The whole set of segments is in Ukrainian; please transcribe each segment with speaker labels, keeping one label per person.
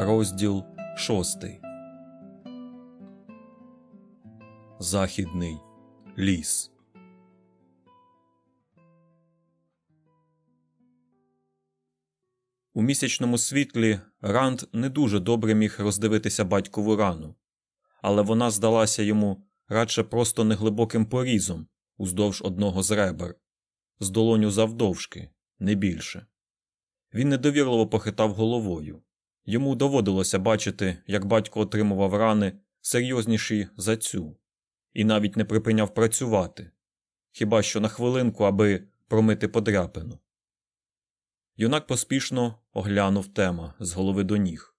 Speaker 1: Розділ шостий. Західний ліс. У місячному світлі Ранд не дуже добре міг роздивитися батькову рану, але вона здалася йому радше просто неглибоким порізом уздовж одного з ребер, з долоню завдовжки, не більше. Він недовірливо похитав головою. Йому доводилося бачити, як батько отримував рани серйозніші за цю, і навіть не припиняв працювати хіба що на хвилинку, аби промити подряпину. Юнак поспішно оглянув тема з голови до ніг,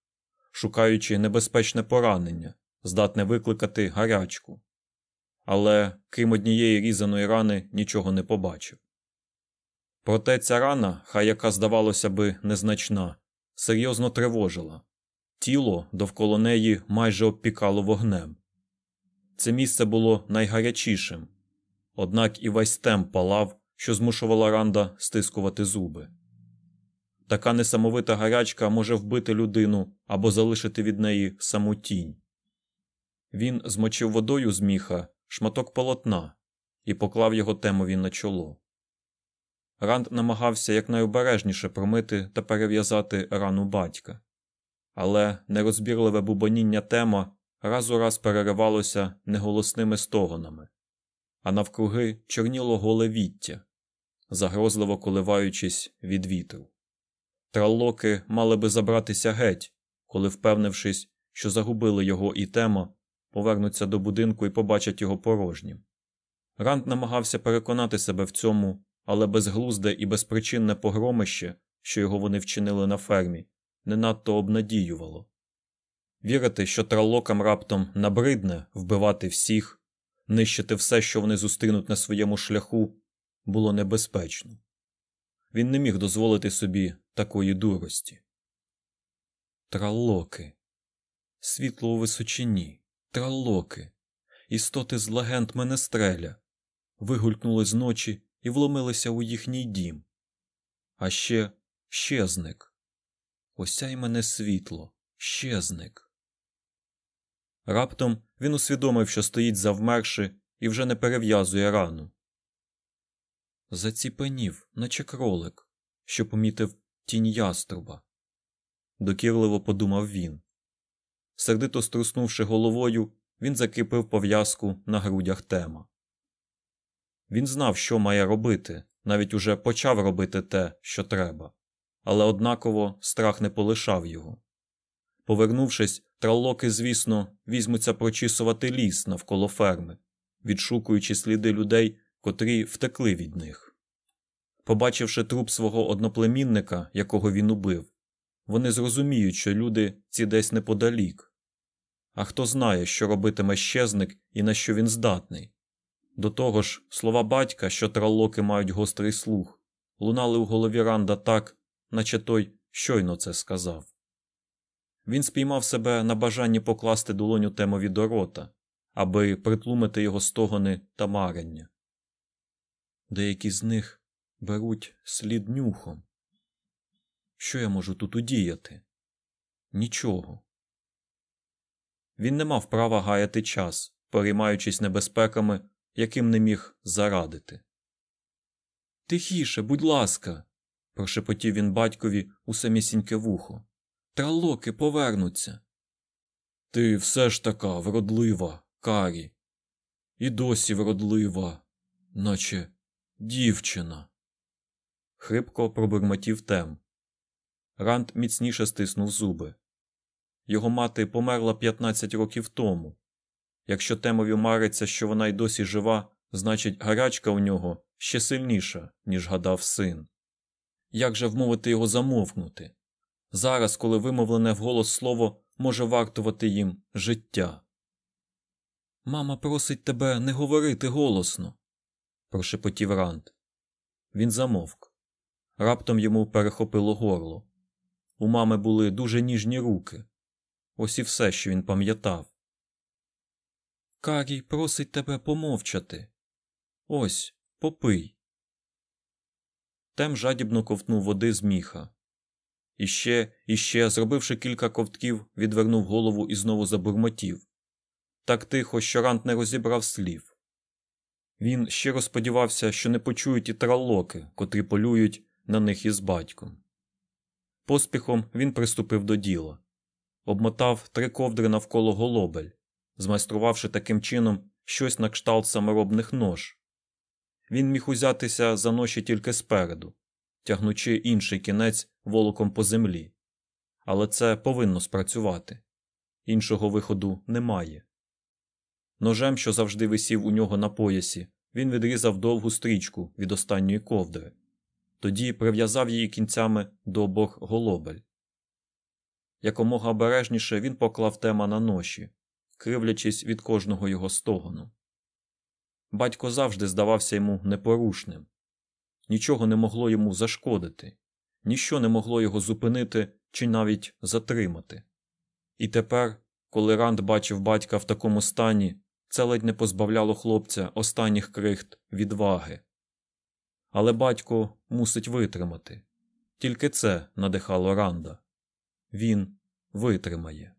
Speaker 1: шукаючи небезпечне поранення, здатне викликати гарячку. Але крім однієї різаної рани нічого не побачив. Проте ця рана, хай яка здавалося би незначна, серйозно тривожила тіло довкола неї майже обпікало вогнем. Це місце було найгарячішим, однак і весь темп палав, що змушувала ранда стискувати зуби. Така несамовита гарячка може вбити людину або залишити від неї саму тінь. Він змочив водою з міха шматок полотна і поклав його темові на чоло. Ранд намагався якнайобережніше промити та перев'язати рану батька, але нерозбірливе бубоніння тема раз у раз переривалося неголосними стогонами, а навкруги чорніло голе віття, загрозливо коливаючись від вітру. Траллоки мали би забратися геть, коли, впевнившись, що загубили його і тема, повернуться до будинку і побачать його порожнім. Ранд намагався переконати себе в цьому, але безглузде і безпричинне погромище, що його вони вчинили на фермі, не надто обнадіювало. Вірити, що тралокам раптом набридне вбивати всіх, нищити все, що вони зустрінуть на своєму шляху, було небезпечно. Він не міг дозволити собі такої дурості. Тралоки. Світло у височині, тралоки, істоти з легенд Менестреля, вигулькнули з ночі і вломилися у їхній дім. А ще щезник. Осяй мене світло, щезник. Раптом він усвідомив, що стоїть завмерши і вже не перев'язує рану. Заціпенів, наче кролик, що помітив тінь яструба. Докірливо подумав він. Сердито струснувши головою, він закріпив пов'язку на грудях тема. Він знав, що має робити, навіть уже почав робити те, що треба, але однаково страх не полишав його. Повернувшись, траллоки, звісно, візьмуться прочісувати ліс навколо ферми, відшукуючи сліди людей, котрі втекли від них. Побачивши труп свого одноплемінника, якого він убив, вони зрозуміють, що люди ці десь неподалік. А хто знає, що робитиме щезник і на що він здатний. До того ж, слова батька, що траллоки мають гострий слух, лунали у голові Ранда так, наче той щойно це сказав. Він спіймав себе на бажанні покласти долоню темові до рота, аби притлумити його стогони та марення. Деякі з них беруть слід нюхом. Що я можу тут удіяти? Нічого. Він не мав права гаяти час, переймаючись небезпеками, яким не міг зарадити. Тихіше, будь ласка, прошепотів він батькові у самісіньке вухо. Тралоки повернуться. Ти все ж така вродлива, Карі, і досі вродлива, наче дівчина. Хрипко пробурмотів тем. Ранд міцніше стиснув зуби. Його мати померла 15 років тому. Якщо темові мариться, що вона й досі жива, значить гарячка у нього ще сильніша, ніж гадав син. Як же вмовити його замовкнути? Зараз, коли вимовлене вголос слово може вартувати їм життя. Мама просить тебе не говорити голосно, прошепотів Ранд. Він замовк. Раптом йому перехопило горло. У мами були дуже ніжні руки. Ось і все, що він пам'ятав. Карій просить тебе помовчати. Ось, попий. Тем жадібно ковтнув води з міха. І ще, і зробивши кілька ковтків, відвернув голову і знову забурмотів. Так тихо, що Рант не розібрав слів. Він щиро сподівався, що не почують і траллоки, котрі полюють на них із батьком. Поспіхом він приступив до діла, обмотав три ковдри навколо голобель, змайструвавши таким чином щось на кшталт саморобних нож. Він міг узятися за ноші тільки спереду, тягнучи інший кінець волоком по землі. Але це повинно спрацювати. Іншого виходу немає. Ножем, що завжди висів у нього на поясі, він відрізав довгу стрічку від останньої ковдри, тоді прив'язав її кінцями до обох голобель. Якомога обережніше він поклав тема на ноші, кривлячись від кожного його стогону. Батько завжди здавався йому непорушним, нічого не могло йому зашкодити, ніщо не могло його зупинити чи навіть затримати. І тепер, коли Ранд бачив батька в такому стані, це ледь не позбавляло хлопця останніх крихт відваги. Але батько мусить витримати. Тільки це надихало Ранда. Він витримає.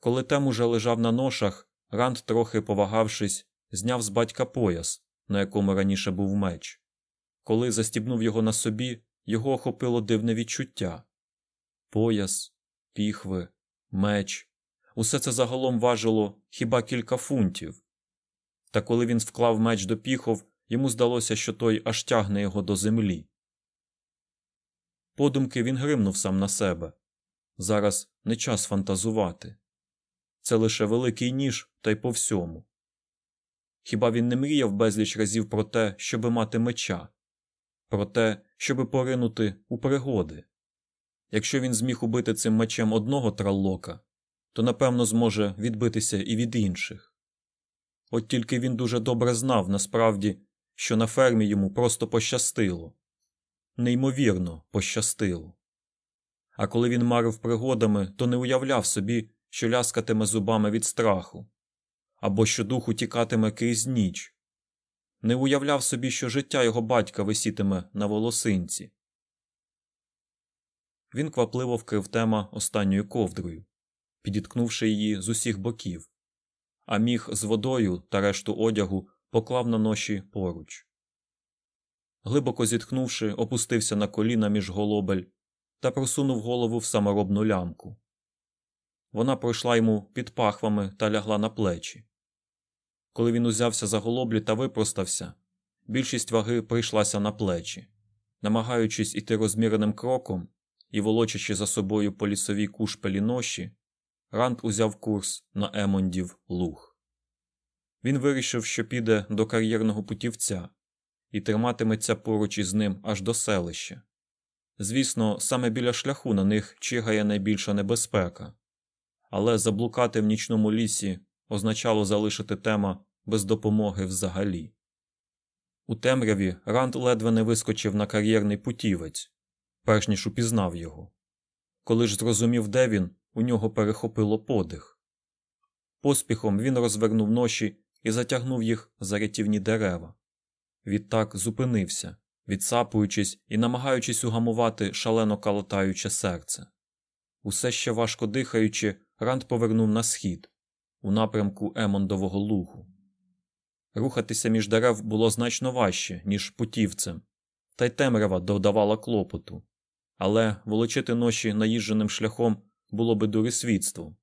Speaker 1: Коли Тем уже лежав на ношах, Ранд, трохи повагавшись, зняв з батька пояс, на якому раніше був меч. Коли застібнув його на собі, його охопило дивне відчуття пояс, піхви, меч. Усе це загалом важило хіба кілька фунтів. Та коли він вклав меч до піхов, йому здалося, що той аж тягне його до землі. Подумки він гримнув сам на себе. Зараз не час фантазувати. Це лише великий ніж, та й по всьому. Хіба він не мріяв безліч разів про те, щоби мати меча, про те, щоби поринути у пригоди? Якщо він зміг убити цим мечем одного траллока, то напевно зможе відбитися і від інших. От тільки він дуже добре знав насправді, що на фермі йому просто пощастило, неймовірно пощастило. А коли він марив пригодами, то не уявляв собі, що ляскатиме зубами від страху, або що дух утікатиме крізь ніч, не уявляв собі, що життя його батька висітиме на волосинці. Він квапливо вкрив тема останньою ковдрою, підіткнувши її з усіх боків, а міг з водою та решту одягу поклав на ноші поруч. Глибоко зітхнувши, опустився на коліна між голобель та просунув голову в саморобну лямку. Вона пройшла йому під пахвами та лягла на плечі. Коли він узявся за голоблі та випростався, більшість ваги прийшлася на плечі. Намагаючись іти розміреним кроком і волочачи за собою по лісовій кушпелі ноші, Ранд узяв курс на Емондів луг. Він вирішив, що піде до кар'єрного путівця і триматиметься поруч із ним аж до селища. Звісно, саме біля шляху на них чигає найбільша небезпека, але заблукати в нічному лісі означало залишити тема без допомоги взагалі. У темряві Ранд ледве не вискочив на кар'єрний путівець, перш ніж упізнав його. Коли ж зрозумів, де він, у нього перехопило подих. Поспіхом він розвернув ноші і затягнув їх за рятівні дерева. Відтак зупинився, відсапуючись і намагаючись угамувати шалено калатаюче серце. Усе ще важко дихаючи, Ранд повернув на схід, у напрямку Емондового лугу. Рухатися між дерев було значно важче, ніж путівцем, та й темрява додавала клопоту, але волочити ноші наїждженим шляхом було би дурисвітством.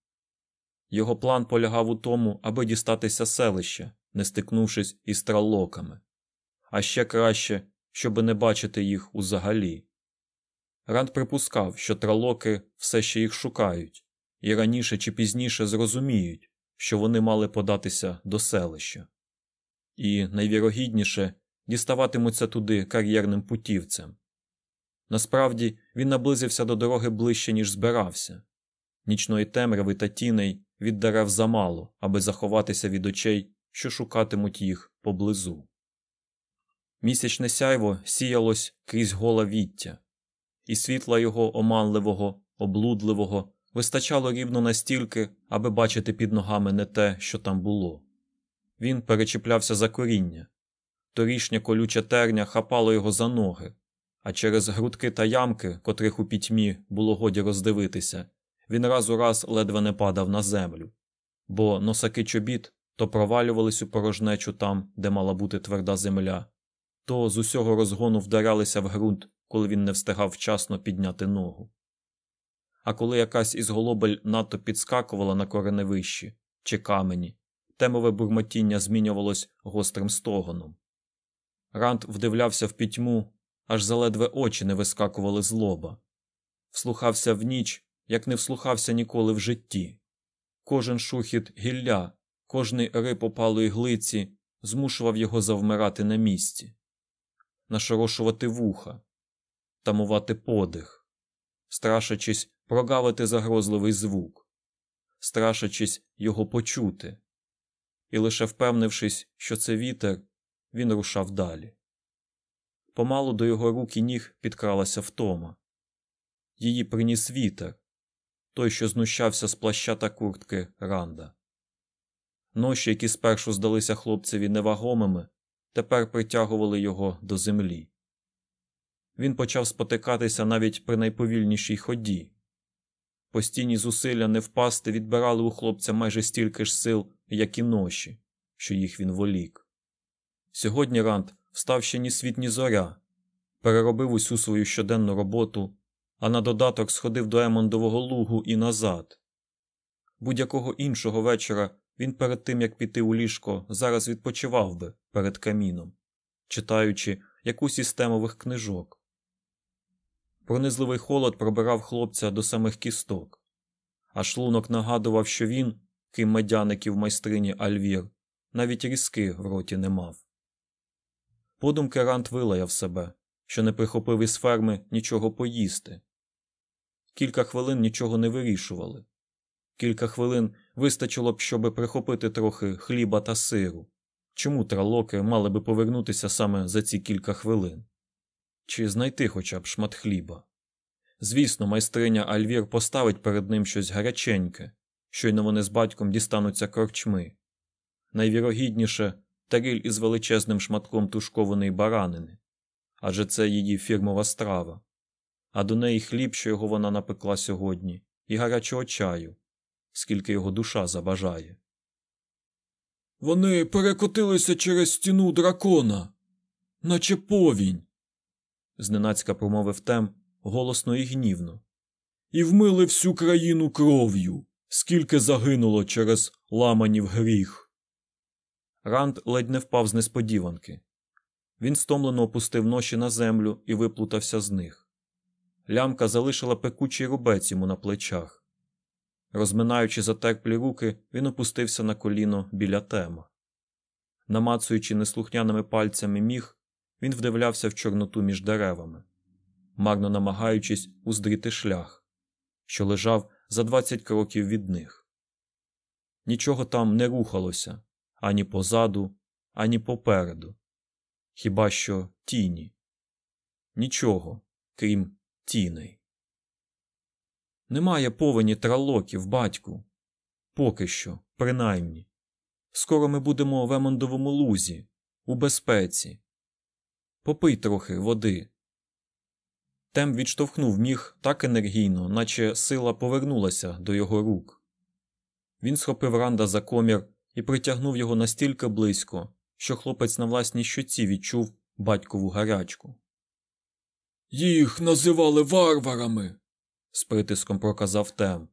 Speaker 1: Його план полягав у тому, аби дістатися селища, не стикнувшись із траллоками, а ще краще, щоби не бачити їх узагалі. Ранд припускав, що тралоки все ще їх шукають, і раніше чи пізніше зрозуміють, що вони мали податися до селища, і найвірогідніше діставатимуться туди кар'єрним путівцем. Насправді він наблизився до дороги ближче, ніж збирався. Нічної темряви та тіней від замало, аби заховатися від очей, що шукатимуть їх поблизу. Місячне сяйво сіялось крізь гола віття, і світла його оманливого, облудливого вистачало рівно настільки, аби бачити під ногами не те, що там було. Він перечіплявся за коріння. Торішня колюча терня хапало його за ноги, а через грудки та ямки, котрих у пітьмі було годі роздивитися, він раз у раз ледве не падав на землю, бо носаки чобіт то провалювались у порожнечу там, де мала бути тверда земля, то з усього розгону вдарялися в ґрунт, коли він не встигав вчасно підняти ногу. А коли якась із голобель надто підскакувала на кореневищі чи камені, темове бурмотіння змінювалось гострим стогоном. Рант вдивлявся в пітьму, аж заледве очі не вискакували з лоба, вслухався в ніч, як не вслухався ніколи в житті. Кожен шухіт гілля, кожний риб опалої глиці змушував його завмирати на місці, нашорошувати вуха, тамувати подих, страшачись прогавити загрозливий звук, страшачись його почути, і лише впевнившись, що це вітер, він рушав далі. Помалу до його рук і ніг підкралася втома. Її приніс вітер, той, що знущався з плаща та куртки Ранда. Ноші, які спершу здалися хлопцеві невагомими, тепер притягували його до землі. Він почав спотикатися навіть при найповільнішій ході. Постійні зусилля не впасти відбирали у хлопця майже стільки ж сил, як і ноші, що їх він волік. Сьогодні Ранд встав ще ні світ, ні зоря, переробив усю свою щоденну роботу, а на додаток сходив до Емондового лугу і назад. Будь-якого іншого вечора він перед тим як піти у ліжко зараз відпочивав би перед каміном, читаючи якусь із темових книжок. Пронизливий холод пробирав хлопця до самих кісток, а шлунок нагадував, що він, ким медяників майстрині Альвір, навіть різки в роті не мав. Подумки Рант вилаяв себе, що не прихопив із ферми нічого поїсти. Кілька хвилин нічого не вирішували. Кілька хвилин вистачило б, щоби прихопити трохи хліба та сиру. Чому тралоки мали би повернутися саме за ці кілька хвилин? Чи знайти хоча б шмат хліба? Звісно, майстриня Альвір поставить перед ним щось гаряченьке, щойно вони з батьком дістануться корчми. Найвірогідніше таріль із величезним шматком тушкованої баранини адже це її фірмова страва, а до неї хліб, що його вона напекла сьогодні, і гарячого чаю, скільки його душа забажає.
Speaker 2: Вони перекотилися через стіну дракона, наче повінь,
Speaker 1: зненацька промовив тем голосно і гнівно.
Speaker 2: І вмили всю країну кров'ю, скільки загинуло через ламанів гріх.
Speaker 1: Ранд ледь не впав з несподіванки. Він стомлено опустив ноші на землю і виплутався з них. Лямка залишила пекучий рубець йому на плечах. Розминаючи затерплі руки, він опустився на коліно біля тема. Намацуючи неслухняними пальцями міг, він вдивлявся в чорноту між деревами, марно намагаючись уздріти шлях, що лежав за двадцять кроків від них. Нічого там не рухалося ані позаду, ані попереду. Хіба що тіні. Нічого, крім тіней. Немає повені тралоків, батьку. Поки що, принаймні. Скоро ми будемо в Емондовому лузі, у безпеці. Попий трохи води. Тем відштовхнув міг так енергійно, наче сила повернулася до його рук. Він схопив ранда за комір і притягнув його настільки близько, що хлопець на власній щоці відчув батькову гарячку.
Speaker 2: Їх називали варварами,
Speaker 1: з притиском проказав Тем.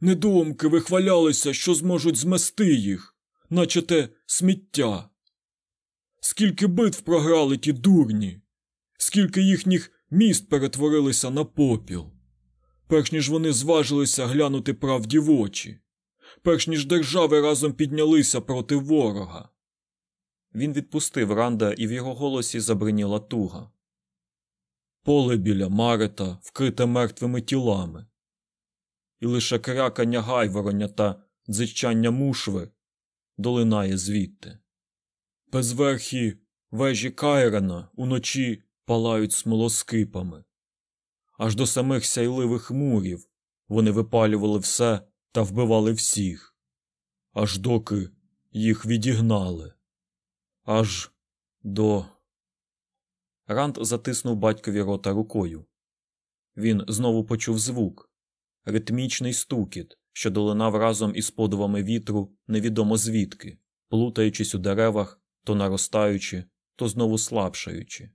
Speaker 2: Недумки вихвалялися, що зможуть змести їх, наче те сміття. Скільки битв програли ті дурні, скільки їхніх міст перетворилися на попіл, перш ніж вони зважилися глянути правді в очі, перш ніж держави разом піднялися проти ворога.
Speaker 1: Він відпустив Ранда, і в його голосі забриніла туга.
Speaker 2: Поле біля Марета вкрите мертвими тілами, і лише крякання гайвороння та дзичання мушви долинає звідти. Безверхі вежі Кайрена уночі палають смолоскипами. Аж до самих сяйливих мурів вони випалювали все та вбивали всіх, аж доки їх відігнали, аж до
Speaker 1: Ранд затиснув батькові рота рукою. Він знову почув звук ритмічний стукіт, що долинав разом із подувами вітру невідомо звідки, плутаючись у деревах, то наростаючи, то знову слабшаючи.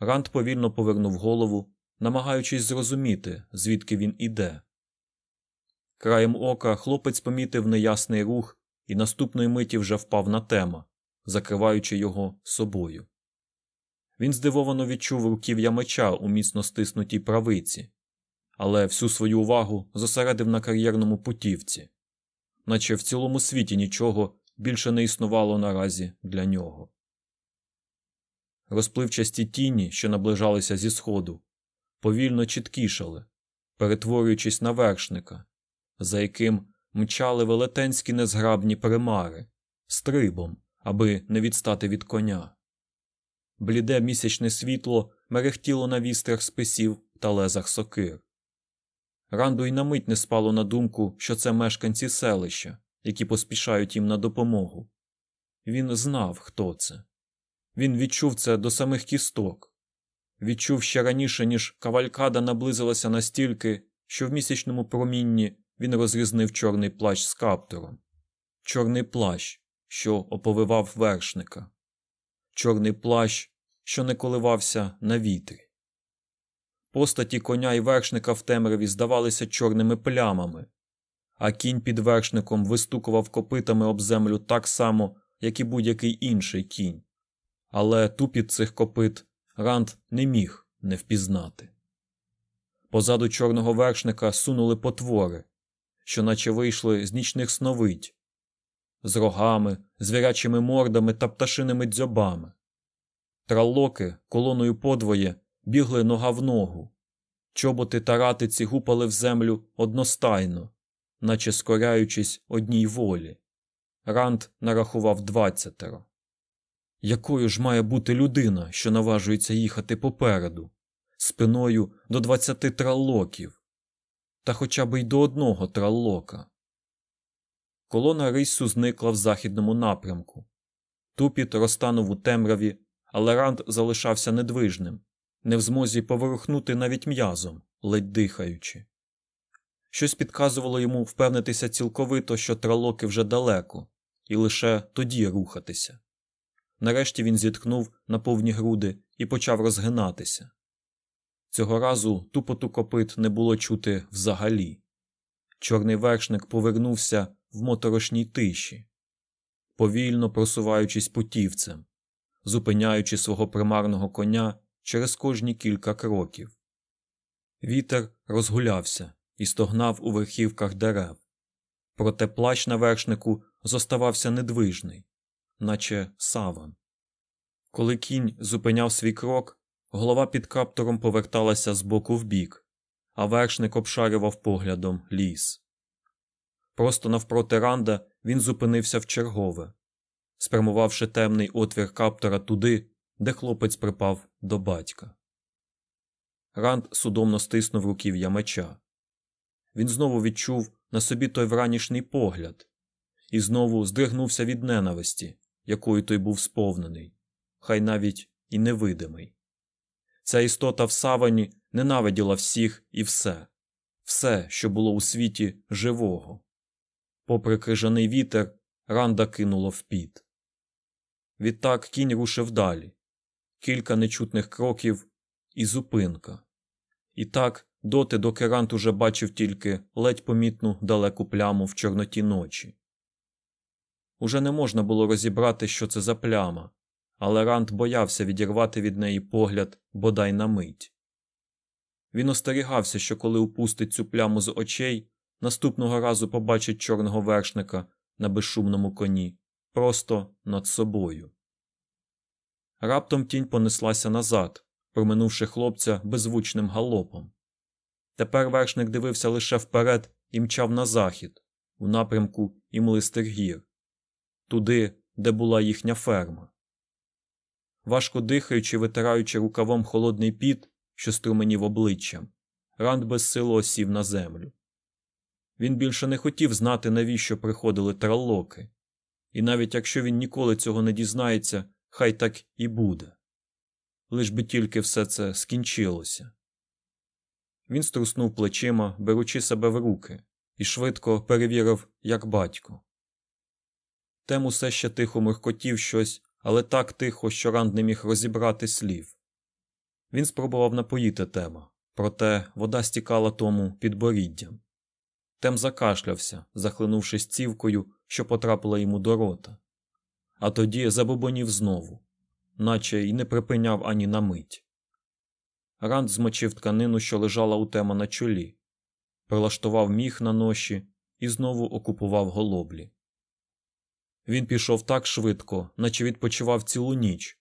Speaker 1: Ранд повільно повернув голову, намагаючись зрозуміти, звідки він іде. Краєм ока хлопець помітив неясний рух і наступної миті вже впав на тема, закриваючи його собою. Він здивовано відчув руків'я меча у міцно стиснутій правиці, але всю свою увагу зосередив на кар'єрному путівці, наче в цілому світі нічого більше не існувало наразі для нього. Розпливчасті тіні, що наближалися зі сходу, повільно чіткішали, перетворюючись на вершника, за яким мчали велетенські незграбні примари, стрибом, аби не відстати від коня. Бліде місячне світло мерехтіло на вістрях списів та лезах сокир. Ранду й на мить не спало на думку, що це мешканці селища, які поспішають їм на допомогу. Він знав, хто це. Він відчув це до самих кісток, відчув ще раніше, ніж кавалькада наблизилася настільки, що в місячному промінні він розрізнив чорний плащ з каптуром, чорний плащ, що оповивав вершника, чорний плащ, що не коливався на вітрі. Постаті коня і вершника в темряві здавалися чорними плямами, а кінь під вершником вистукував копитами об землю так само, як і будь-який інший кінь. Але тупіт цих копит Ранд не міг не впізнати. Позаду чорного вершника сунули потвори, що наче вийшли з нічних сновидь, з рогами, звірячими мордами та пташиними дзьобами. Траллоки колоною подвоє бігли нога в ногу. Чоботи та ратиці гупали в землю одностайно, наче скоряючись одній волі. Ранд нарахував двадцятеро. Якою ж має бути людина, що наважується їхати попереду, спиною до двадцяти траллоків, та хоча б й до одного траллока? Колона рису зникла в західному напрямку. Тупіт розтанув у темряві, але Ранд залишався недвижним, не в змозі поворухнути навіть м'язом, ледь дихаючи. Щось підказувало йому впевнитися цілковито, що тралоки вже далеко, і лише тоді рухатися. Нарешті він зітхнув на повні груди і почав розгинатися. Цього разу тупоту копит не було чути взагалі. Чорний вершник повернувся в моторошній тиші, повільно просуваючись путівцем, зупиняючи свого примарного коня через кожні кілька кроків. Вітер розгулявся і стогнав у верхівках дерев, проте плащ на вершнику зоставався недвижний, наче саван. Коли кінь зупиняв свій крок, голова під каптуром поверталася з боку в бік, а вершник обшарював поглядом ліс. Просто навпроти ранда він зупинився в чергове, спрямувавши темний отвір каптора туди, де хлопець припав до батька. Ранд судомно стиснув руків'я меча. Він знову відчув на собі той вранішній погляд і знову здригнувся від ненависті, якою той був сповнений, хай навіть і невидимий. Ця істота в савані ненавиділа всіх і все, все, що було у світі живого. Попри крижаний вітер, ранда кинуло в піт. Відтак кінь рушив далі, кілька нечутних кроків і зупинка. І так, доти, доки Рант уже бачив тільки ледь помітну далеку пляму в чорноті ночі. Уже не можна було розібрати, що це за пляма, але Рант боявся відірвати від неї погляд бодай на мить. Він остерігався, що коли упустить цю пляму з очей, наступного разу побачить чорного вершника на безшумному коні просто над собою. Раптом тінь понеслася назад, проминувши хлопця беззвучним галопом. Тепер вершник дивився лише вперед і мчав на захід, у напрямку імлистих гір, туди, де була їхня ферма. Важко дихаючи, витираючи рукавом холодний піт, що струменів обличчям, Ранд безсило осів на землю. Він більше не хотів знати, навіщо приходили траллоки, і навіть якщо він ніколи цього не дізнається, хай так і буде. лиш би тільки все це скінчилося. Він струснув плечима, беручи себе в руки, і швидко перевірив, як батько. Тем усе ще тихо миркотів щось, але так тихо, що Ранд не міг розібрати слів. Він спробував напоїти тема, проте вода стікала тому підборіддям. Тем закашлявся, захлинувшись цівкою, що потрапила йому до рота. А тоді забобонів знову, наче й не припиняв ані на мить. Ранд змочив тканину, що лежала у тема на чолі, прилаштував міх на ноші і знову окупував голоблі. Він пішов так швидко, наче відпочивав цілу ніч,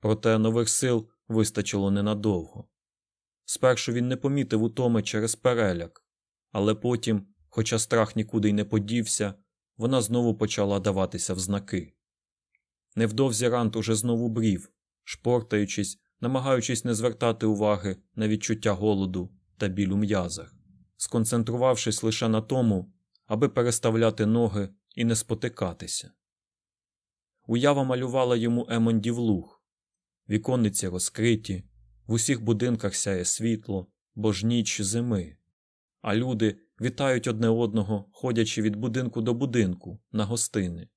Speaker 1: проте нових сил вистачило ненадовго. Спершу він не помітив утоми через переляк, але потім, хоча страх нікуди й не подівся, вона знову почала даватися в знаки. Невдовзі Рант уже знову брів, шпортаючись, намагаючись не звертати уваги на відчуття голоду та біль у м'язах, сконцентрувавшись лише на тому, аби переставляти ноги і не спотикатися. Уява малювала йому Емондів луг. Віконниці розкриті, в усіх будинках сяє світло, бо ж ніч зими, а люди вітають одне одного, ходячи від будинку до будинку на гостини,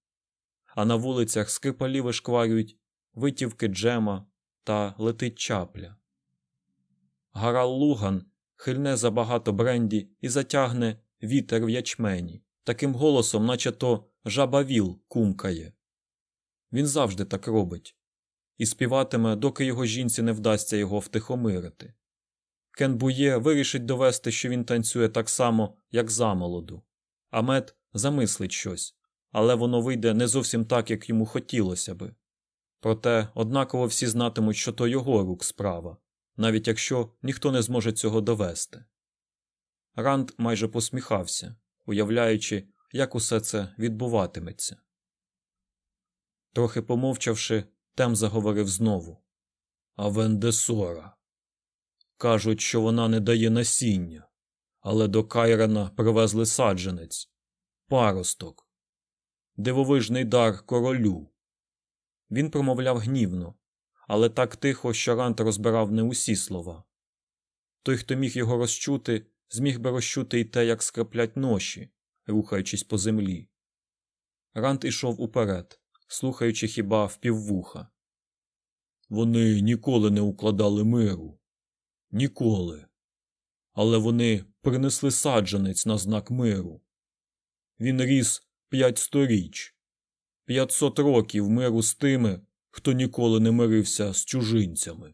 Speaker 1: а на вулицях скрипалі вишкварюють витівки джема та летить чапля. Гарал Луган хильне забагато бренді і затягне вітер в ячмені, таким голосом, наче то жаба кумкає. Він завжди так робить і співатиме, доки його жінці не вдасться його втихомирити. Кен Бує вирішить довести, що він танцює так само, як замолоду, а мед замислить щось, але воно вийде не зовсім так, як йому хотілося би. Проте однаково всі знатимуть, що то його рук справа, навіть якщо ніхто не зможе цього довести. Ранд майже посміхався, уявляючи, як усе це відбуватиметься. Трохи помовчавши, Тем заговорив знову. А Вендесора. Кажуть, що вона не дає насіння, але до Кайрена привезли саджанець, паросток, дивовижний дар королю. Він промовляв гнівно, але так тихо, що Рант розбирав не усі слова. Той, хто міг його розчути, зміг би розчути й те, як скреплять ноші, рухаючись по землі. Рант ішов уперед, слухаючи хіба впіввуха. Вони ніколи не укладали миру. Ніколи. Але вони принесли саджанець на знак миру. Він ріс п'ять сторіч, п'ятсот років миру з тими, хто ніколи не мирився з чужинцями.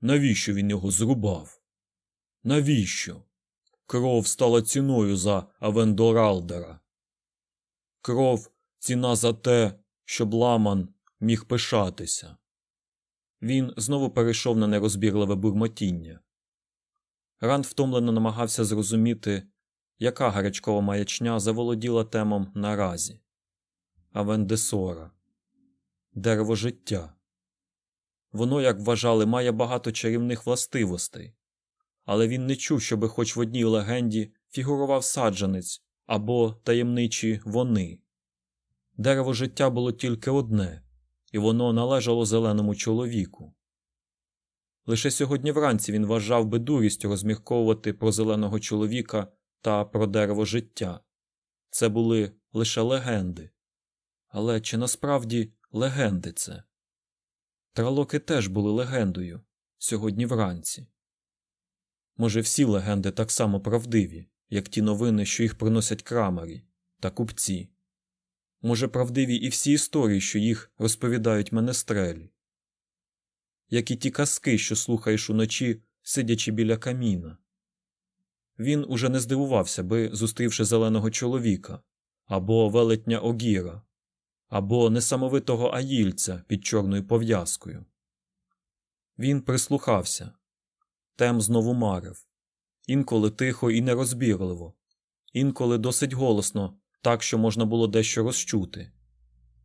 Speaker 1: Навіщо він його зрубав? Навіщо? Кров стала ціною за Авендоралдера. Кров ціна за те, щоб ламан міг пишатися. Він знову перейшов на нерозбірливе бурмотіння. Ранд втомлено намагався зрозуміти, яка гарячкова маячня заволоділа темом наразі. Авендесора дерево життя. Воно, як вважали, має багато чарівних властивостей, але він не чув, щоби хоч в одній легенді фігурував саджанець або таємничі вони. Дерево життя було тільки одне, і воно належало зеленому чоловіку. Лише сьогодні вранці він вважав би дурістю розмірковувати про зеленого чоловіка та про дерево життя. Це були лише легенди. Але чи насправді легенди це? Тралоки теж були легендою сьогодні вранці. Може, всі легенди так само правдиві, як ті новини, що їх приносять крамарі та купці. Може, правдиві і всі історії, що їх розповідають менестрелі, як і ті казки, що слухаєш уночі, сидячи біля каміна. Він уже не здивувався би, зустрівши зеленого чоловіка або велетня Огіра, або несамовитого аїльця під чорною пов'язкою. Він прислухався. Тем знову марив інколи тихо і нерозбірливо, інколи досить голосно, так що можна було дещо розчути.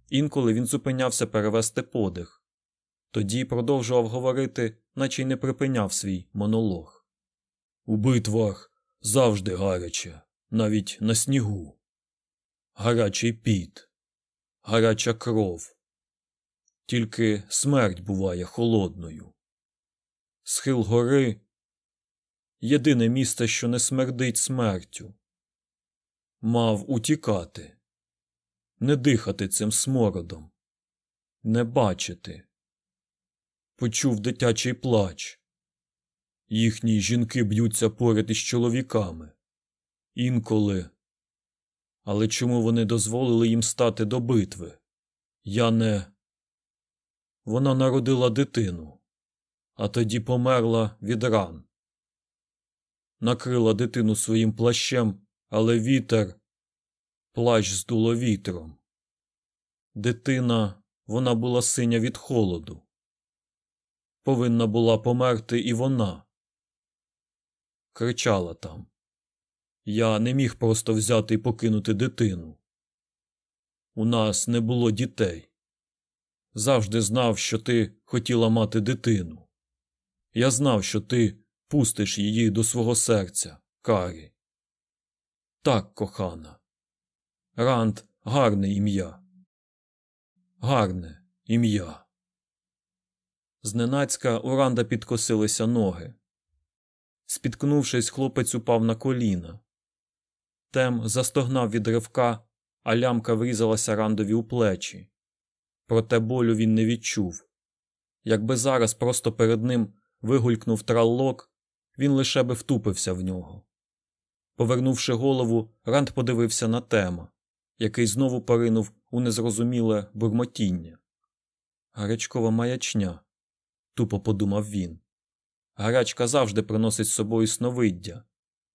Speaker 1: Інколи він зупинявся перевести подих, тоді продовжував говорити, наче й не припиняв свій монолог. У битвах завжди гаряче, навіть на снігу. Гарячий піт, гаряча кров. Тільки смерть буває холодною. Схил гори єдине місце, що не смердить смертю. Мав утікати, не дихати цим смородом, не бачити. Почув дитячий плач. Їхні жінки б'ються поряд із чоловіками. Інколи. Але чому вони дозволили їм стати до битви? Я не. Вона народила дитину, а тоді померла від ран. Накрила дитину своїм плащем, але вітер, плащ здуло вітром. Дитина, вона була синя від холоду. Повинна була померти і вона. Кричала там. Я не міг просто взяти і покинути дитину. У нас не було дітей. Завжди знав, що ти хотіла мати дитину. Я знав, що ти пустиш її до свого серця, Карі. Так, кохана. Ранд гарне ім'я. Гарне ім'я. Зненацька у Ранда підкосилися ноги. Спіткнувшись, хлопець упав на коліна. Тем застогнав від ривка, а лямка врізалася Рандові у плечі. Проте болю він не відчув. Якби зараз просто перед ним вигулькнув траллок, він лише би втупився в нього. Повернувши голову, Ранд подивився на тема, який знову поринув у незрозуміле бурмотіння. Гарячкова маячня, тупо подумав він. Гарячка завжди приносить з собою сновиддя,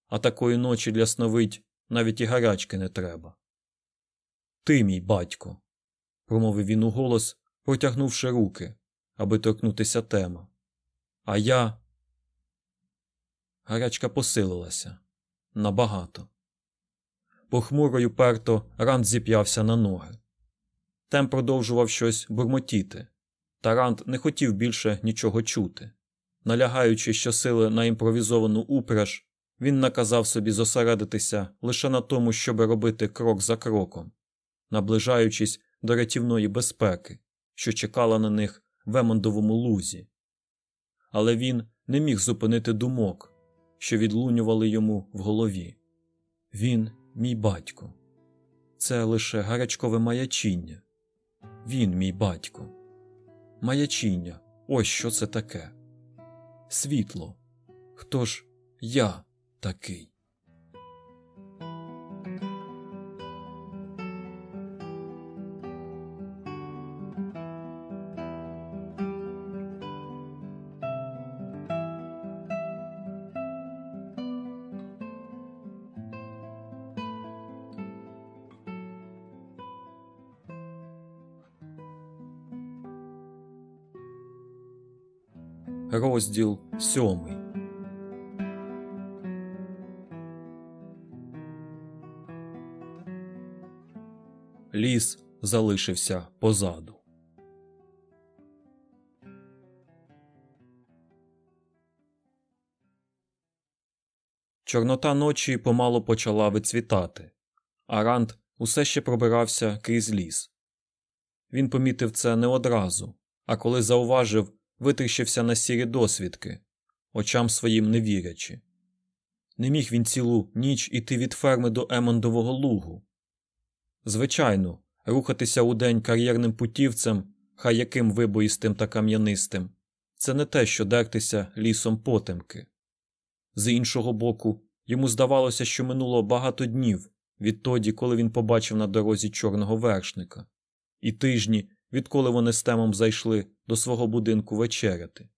Speaker 1: а такої ночі для сновидь навіть і гарячки не треба. Ти, мій батько, промовив він у голос, протягнувши руки, аби торкнутися тема. А я. Гарячка посилилася набагато. Похмуро й уперто Ранд зіп'явся на ноги. Тем продовжував щось бурмотіти, та Ранд не хотів більше нічого чути. Налягаючи щосили на імпровізовану упряж, він наказав собі зосередитися лише на тому, щоб робити крок за кроком, наближаючись до рятівної безпеки, що чекала на них в Емондовому лузі. Але він не міг зупинити думок, що відлунювали йому в голові. Він, мій батько, це лише гарячкове маячіння. Він, мій батько. Маячіння, ось що це таке. Світло. Хто ж я такий? Розділ сьомий. Ліс залишився позаду. Чорнота ночі помало почала вицвітати, а Ранд усе ще пробирався крізь ліс. Він помітив це не одразу, а коли зауважив, витріщився на сірі досвідки, очам своїм не вірячи. Не міг він цілу ніч іти від ферми до Емондового лугу. Звичайно, рухатися у день кар'єрним путівцем, хай яким вибоїстим та кам'янистим, це не те, що дертися лісом потемки. З іншого боку, йому здавалося, що минуло багато днів відтоді, коли він побачив на дорозі чорного вершника, і тижні, відколи вони з темом зайшли до свого будинку вечеряти.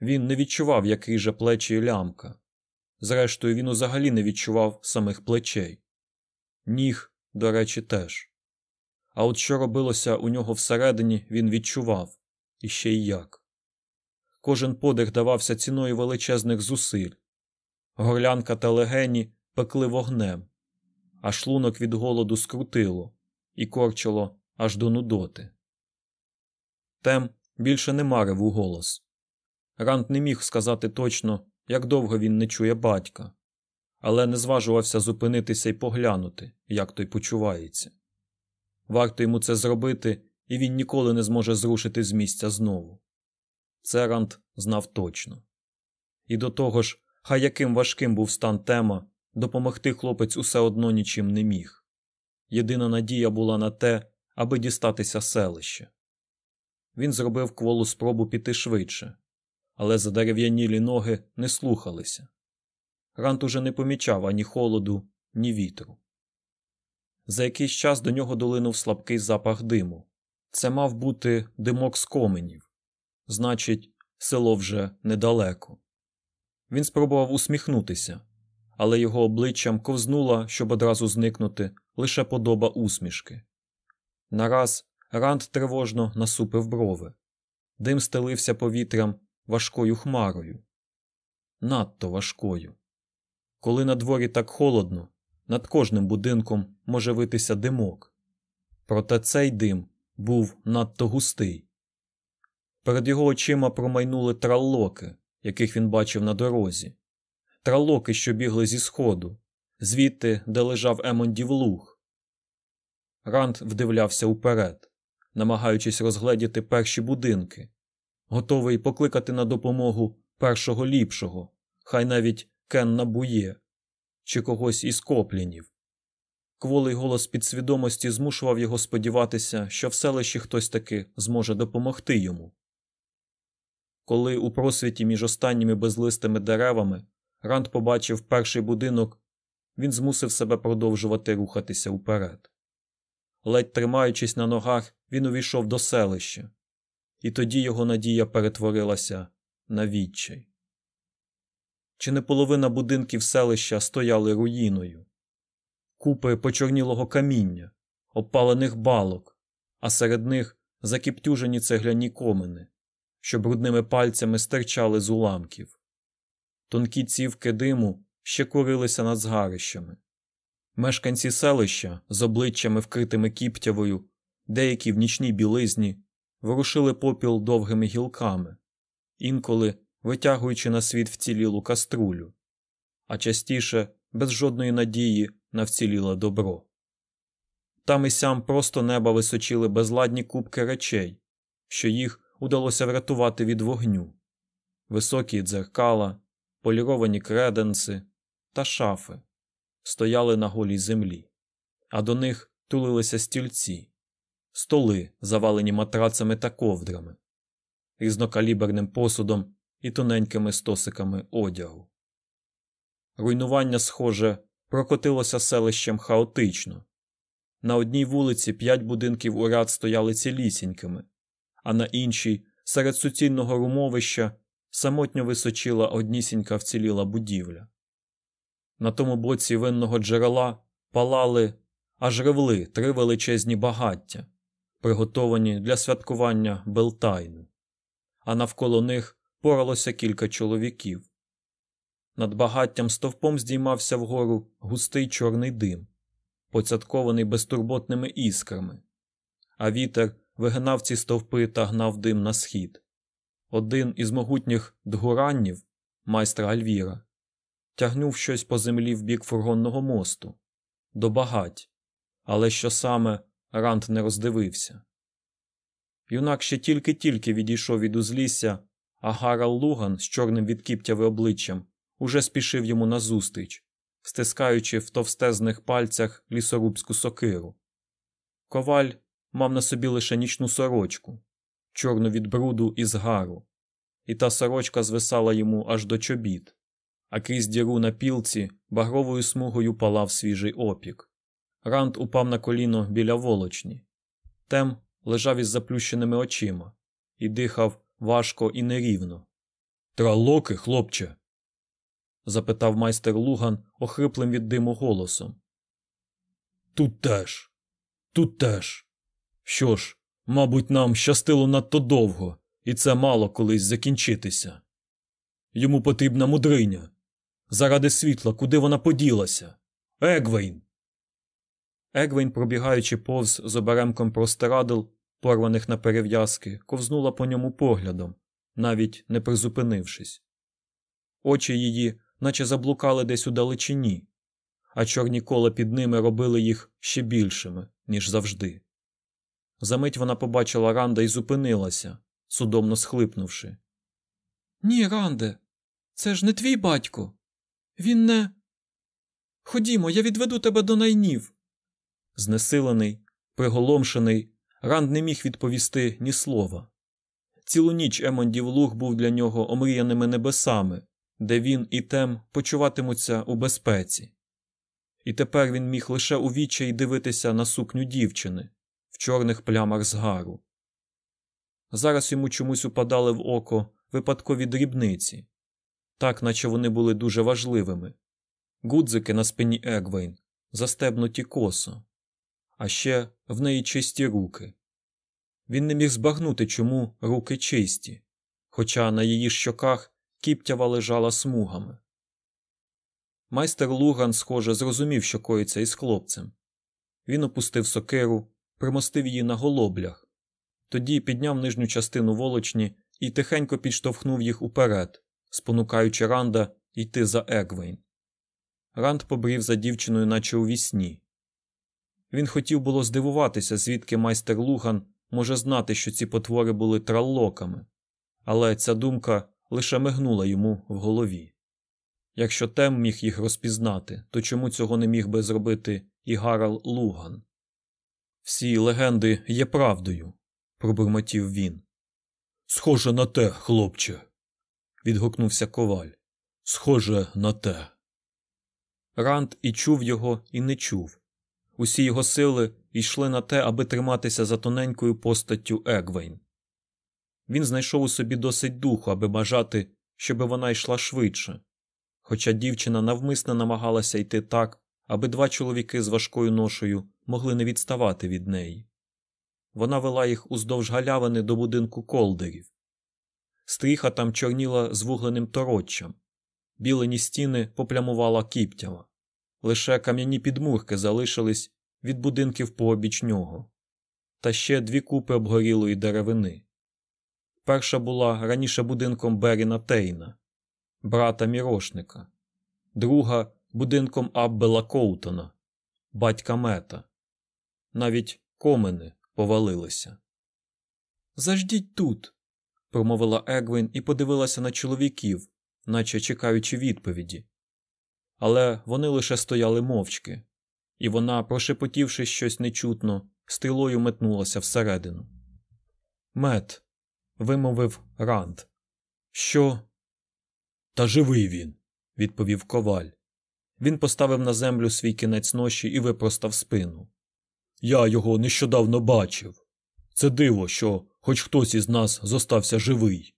Speaker 1: Він не відчував, як ріже плечі і лямка. Зрештою, він взагалі не відчував самих плечей. Ніг, до речі, теж. А от що робилося у нього всередині, він відчував і ще й як. Кожен подих давався ціною величезних зусиль. Горлянка та легені пекли вогнем, а шлунок від голоду скрутило і корчило аж до нудоти. Тем більше не марив у голос. Рант не міг сказати точно, як довго він не чує батька, але не зважувався зупинитися і поглянути, як той почувається. Варто йому це зробити, і він ніколи не зможе зрушити з місця знову. Це Рант знав точно. І до того ж, хай яким важким був стан тема, допомогти хлопець усе одно нічим не міг. Єдина надія була на те, аби дістатися селища. Він зробив кволу спробу піти швидше, але задерев'янілі ноги не слухалися. Рант уже не помічав ані холоду, ні вітру. За якийсь час до нього долинув слабкий запах диму. Це мав бути димок з коменів. Значить, село вже недалеко. Він спробував усміхнутися, але його обличчям ковзнула, щоб одразу зникнути, лише подоба усмішки. Нараз Ранд тривожно насупив брови. Дим стелився повітрям важкою хмарою. Надто важкою. Коли на дворі так холодно, над кожним будинком може витися димок. Проте цей дим був надто густий. Перед його очима промайнули траллоки, яких він бачив на дорозі, траллоки, що бігли зі сходу, звідти, де лежав Емондів луг. Ранд вдивлявся уперед, намагаючись розгледіти перші будинки, готовий покликати на допомогу першого ліпшого, хай навіть Кенна Бує чи когось із коплінів. Кволий голос підсвідомості змушував його сподіватися, що в селищі хтось таки зможе допомогти йому. Коли у просвіті між останніми безлистими деревами Ранд побачив перший будинок, він змусив себе продовжувати рухатися уперед. Ледь тримаючись на ногах, він увійшов до селища, і тоді його надія перетворилася на відчай. Чи не половина будинків селища стояли руїною, купи почорнілого каміння, обпалених балок, а серед них закіптюжені цегляні комини, що брудними пальцями стирчали з уламків. Тонкі цівки диму ще курилися над згарищами. Мешканці селища з обличчями вкритими кіптявою, деякі в нічній білизні, ворушили попіл довгими гілками, інколи витягуючи на світ вцілілу каструлю, а частіше без жодної надії на вціліле добро. Там і сям просто неба височили безладні кубки речей, що їх удалося врятувати від вогню, високі дзеркала, поліровані креденси та шафи стояли на голій землі, а до них тулилися стільці, столи, завалені матрацами та ковдрами, різнокаліберним посудом і тоненькими стосиками одягу. Руйнування, схоже, прокотилося селищем хаотично. На одній вулиці п'ять будинків у ряд стояли цілісінькими, а на іншій, серед суцільного румовища, самотньо височила однісінька вціліла будівля. На тому боці винного джерела палали аж ревли три величезні багаття, приготовані для святкування Белтайну, а навколо них поралося кілька чоловіків. Над багаттям стовпом здіймався вгору густий чорний дим, поцяткований безтурботними іскрами, а вітер вигнав ці стовпи та гнав дим на схід. Один із могутніх дгураннів, майстра Альвіра, тягнув щось по землі в бік фургонного мосту, до багать, але що саме Рант не роздивився. Юнак ще тільки-тільки відійшов від узлісся, а Гарал Луган з чорним від кіптяви обличчям уже спішив йому назустріч, стискаючи в товстезних пальцях лісорубську сокиру. Коваль мав на собі лише нічну сорочку, чорну від бруду і згару, і та сорочка звисала йому аж до чобіт, а крізь діру на пілці багровою смугою палав свіжий опік. Ранд упав на коліно біля волочні. Тем лежав із заплющеними очима і дихав важко і нерівно. Тралоки, хлопче? запитав майстер Луган охриплим від диму голосом. Тут теж, тут теж. Що ж, мабуть, нам щастило надто довго, і це мало колись закінчитися. Йому потрібна мудриня. Заради світла, куди вона поділася? Егвейн. Егвейн, пробігаючи повз з оберемком простирадл, порваних на перев'язки, ковзнула по ньому поглядом, навіть не призупинившись. Очі її, наче заблукали десь у далечині, а чорні кола під ними робили їх ще більшими, ніж завжди. Замить вона побачила Ранда і зупинилася, судомно схлипнувши.
Speaker 2: Ні, Ранде, це ж не твій батько. Він не. Ходімо, я відведу тебе до найнів.
Speaker 1: Знесилений, приголомшений, Ранд не міг відповісти ні слова. Цілу ніч Емондів луг був для нього омріяними небесами, де він і тем почуватимуться у безпеці. І тепер він міг лише у відчаї дивитися на сукню дівчини в чорних плямах згару. Зараз йому чомусь упадали в око випадкові дрібниці, так наче вони були дуже важливими. Гудзики на спині Егвейн застебнуті косо, а ще в неї чисті руки. Він не міг збагнути, чому руки чисті, хоча на її щоках кіптява лежала смугами. Майстер Луган, схоже, зрозумів, що коїться із хлопцем. Він опустив сокиру, примостив її на голоблях, тоді підняв нижню частину волочні і тихенько підштовхнув їх уперед, спонукаючи Ранда йти за Егвейн. Ранд побрів за дівчиною, наче у вісні. Він хотів було здивуватися, звідки майстер Луган може знати, що ці потвори були траллоками, але ця думка лише мигнула йому в голові. Якщо Тем міг їх розпізнати, то чому цього не міг би зробити і Гарал Луган? Всі легенди є правдою, пробурмотів він. Схоже на те, хлопче, відгукнувся коваль. Схоже на те. Ранд і чув його, і не чув. Усі його сили йшли на те, аби триматися за тоненькою постаттю Егвейн. Він знайшов у собі досить духу, аби бажати, щоб вона йшла швидше, хоча дівчина навмисно намагалася йти так, аби два чоловіки з важкою ношею могли не відставати від неї. Вона вела їх уздовж галявини до будинку колдерів. Стріха там чорніла з вугленим тороччям, білені стіни поплямувала кіптява, лише кам'яні підмурки залишились від будинків пообіч нього, та ще дві купи обгорілої деревини. Перша була раніше будинком Беріна Тейна, брата мірошника, друга будинком Аббела Коутона, батька мета. Навіть комини повалилися. Заждіть тут, промовила Егвін і подивилася на чоловіків, наче чекаючи відповіді. Але вони лише стояли мовчки, і вона, прошепотівши щось нечутно, стрілою метнулася всередину. Мет, вимовив Ранд. Що? Та живий він, відповів коваль. Він поставив на землю свій кінець ноші і випростав спину. Я його нещодавно бачив. Це диво, що хоч хтось із нас зостався живий.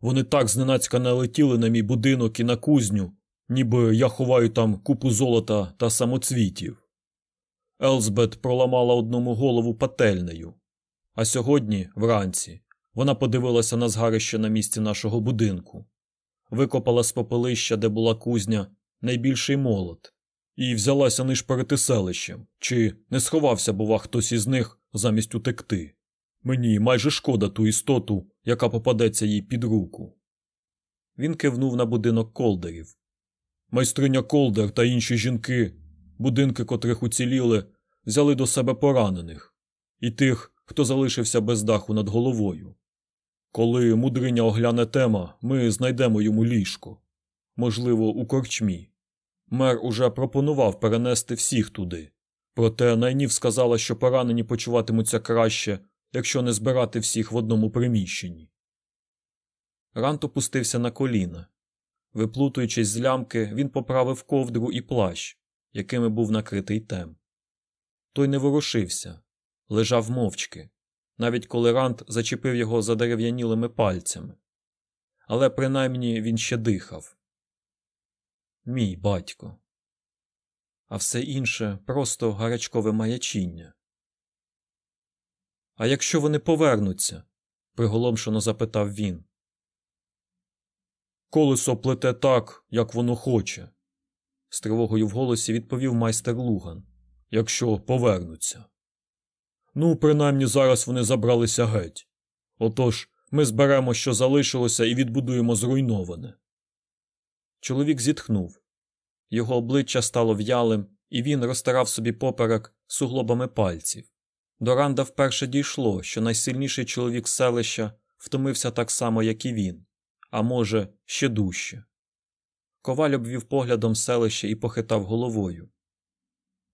Speaker 1: Вони так зненацька налетіли на мій будинок і на кузню, ніби я ховаю там купу золота та самоцвітів. Елзбет проламала одному голову пательнею, а сьогодні, вранці, вона подивилася на згарище на місці нашого будинку, викопала з попелища, де була кузня, найбільший молот, і взялася нишперити селищем, чи не сховався, бува, хтось із них замість утекти. Мені майже шкода ту істоту, яка попадеться їй під руку. Він кивнув на будинок колдерів. Майстриня Колдер та інші жінки, будинки котрих уціліли, взяли до себе поранених і тих, хто залишився без даху над головою. Коли мудриня огляне тема, ми знайдемо йому ліжко, можливо, у корчмі. Мер уже пропонував перенести всіх туди, проте найнів сказала, що поранені почуватимуться краще, якщо не збирати всіх в одному приміщенні. Рант опустився на коліна. Виплутуючись з лямки, він поправив ковдру і плащ, якими був накритий тем. Той не ворушився, лежав мовчки, навіть коли Рант зачепив його задерев'янілими пальцями. Але принаймні він ще дихав. Мій батько. А все інше просто гарячкове маячіння. А якщо вони повернуться? приголомшено запитав він. Колесо плете так, як воно хоче, з тривогою в голосі відповів майстер Луган. Якщо повернуться. Ну, принаймні зараз вони забралися геть. Отож, ми зберемо, що залишилося, і відбудуємо зруйноване. Чоловік зітхнув. Його обличчя стало в'ялим, і він розтирав собі поперек суглобами пальців, До Ранда вперше дійшло, що найсильніший чоловік селища втомився так само, як і він, а може, ще дужче. Коваль обвів поглядом селище і похитав головою.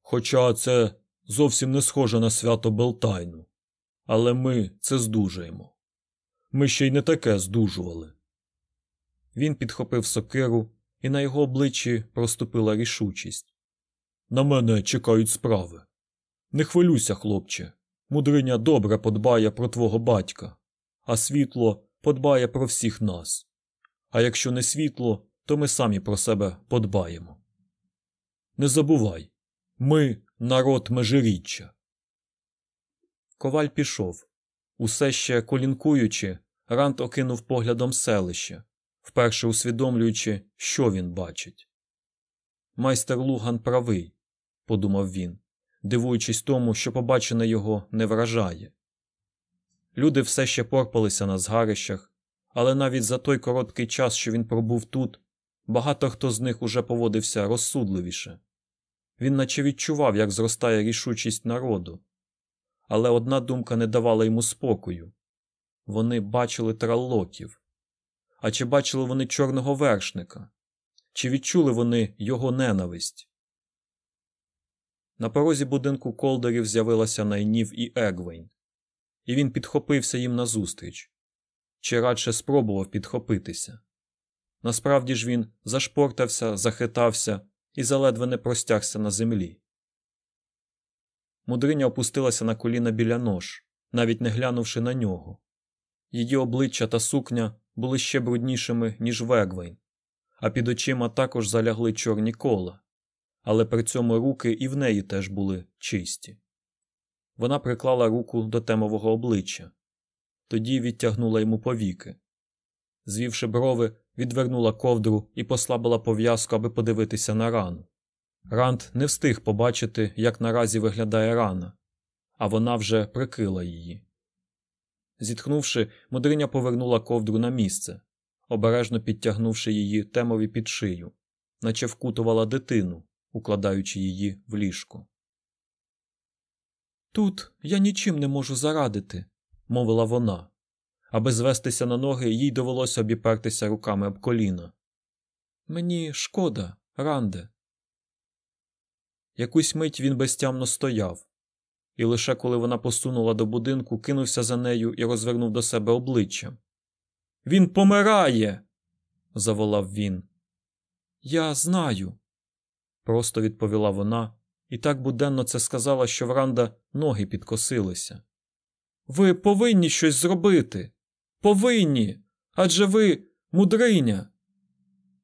Speaker 1: Хоча це зовсім не схоже на свято Белтайну, але ми це здужаємо. Ми ще й не таке здужували. Він підхопив сокиру, і на його обличчі проступила рішучість. На мене чекають справи. Не хвилюйся, хлопче. Мудриня добре подбає про твого батька, а світло подбає про всіх нас. А якщо не світло, то ми самі про себе подбаємо. Не забувай ми народ межиріччя. Коваль пішов. Усе ще колінкуючи, Рант окинув поглядом селище, вперше усвідомлюючи, що він бачить. Майстер Луган правий, подумав він, дивуючись тому, що побачене його не вражає. Люди все ще порпалися на згарищах, але навіть за той короткий час, що він пробув тут, багато хто з них уже поводився розсудливіше. Він наче відчував, як зростає рішучість народу. Але одна думка не давала йому спокою вони бачили траллоків. А чи бачили вони чорного вершника? Чи відчули вони його ненависть? На порозі будинку колдерів з'явилася Найнів і Егвейн, і він підхопився їм назустріч, чи радше спробував підхопитися. Насправді ж він зашпортався, захитався і заледве не простягся на землі. Мудриня опустилася на коліна біля нож, навіть не глянувши на нього. Її обличчя та сукня були ще бруднішими, ніж Вегвейн, а під очима також залягли чорні кола, але при цьому руки і в неї теж були чисті. Вона приклала руку до темового обличчя, тоді відтягнула йому повіки. Звівши брови, відвернула ковдру і послабила пов'язку, аби подивитися на рану. Ранд не встиг побачити, як наразі виглядає рана, а вона вже прикрила її. Зітхнувши, мудриня повернула ковдру на місце, обережно підтягнувши її темові під шию, наче вкутувала дитину, укладаючи її в ліжко. Тут я нічим не можу зарадити, мовила вона. Аби звестися на ноги, їй довелося обіпертися руками об коліна. Мені шкода, Ранде. Якусь мить він безтямно стояв, і лише коли вона посунула до будинку, кинувся за нею і розвернув до себе обличчя. Він помирає. заволав він. Я знаю, просто відповіла вона, і так буденно це сказала, що Вранда ноги підкосилися. Ви повинні щось зробити. Повинні. Адже ви мудриня.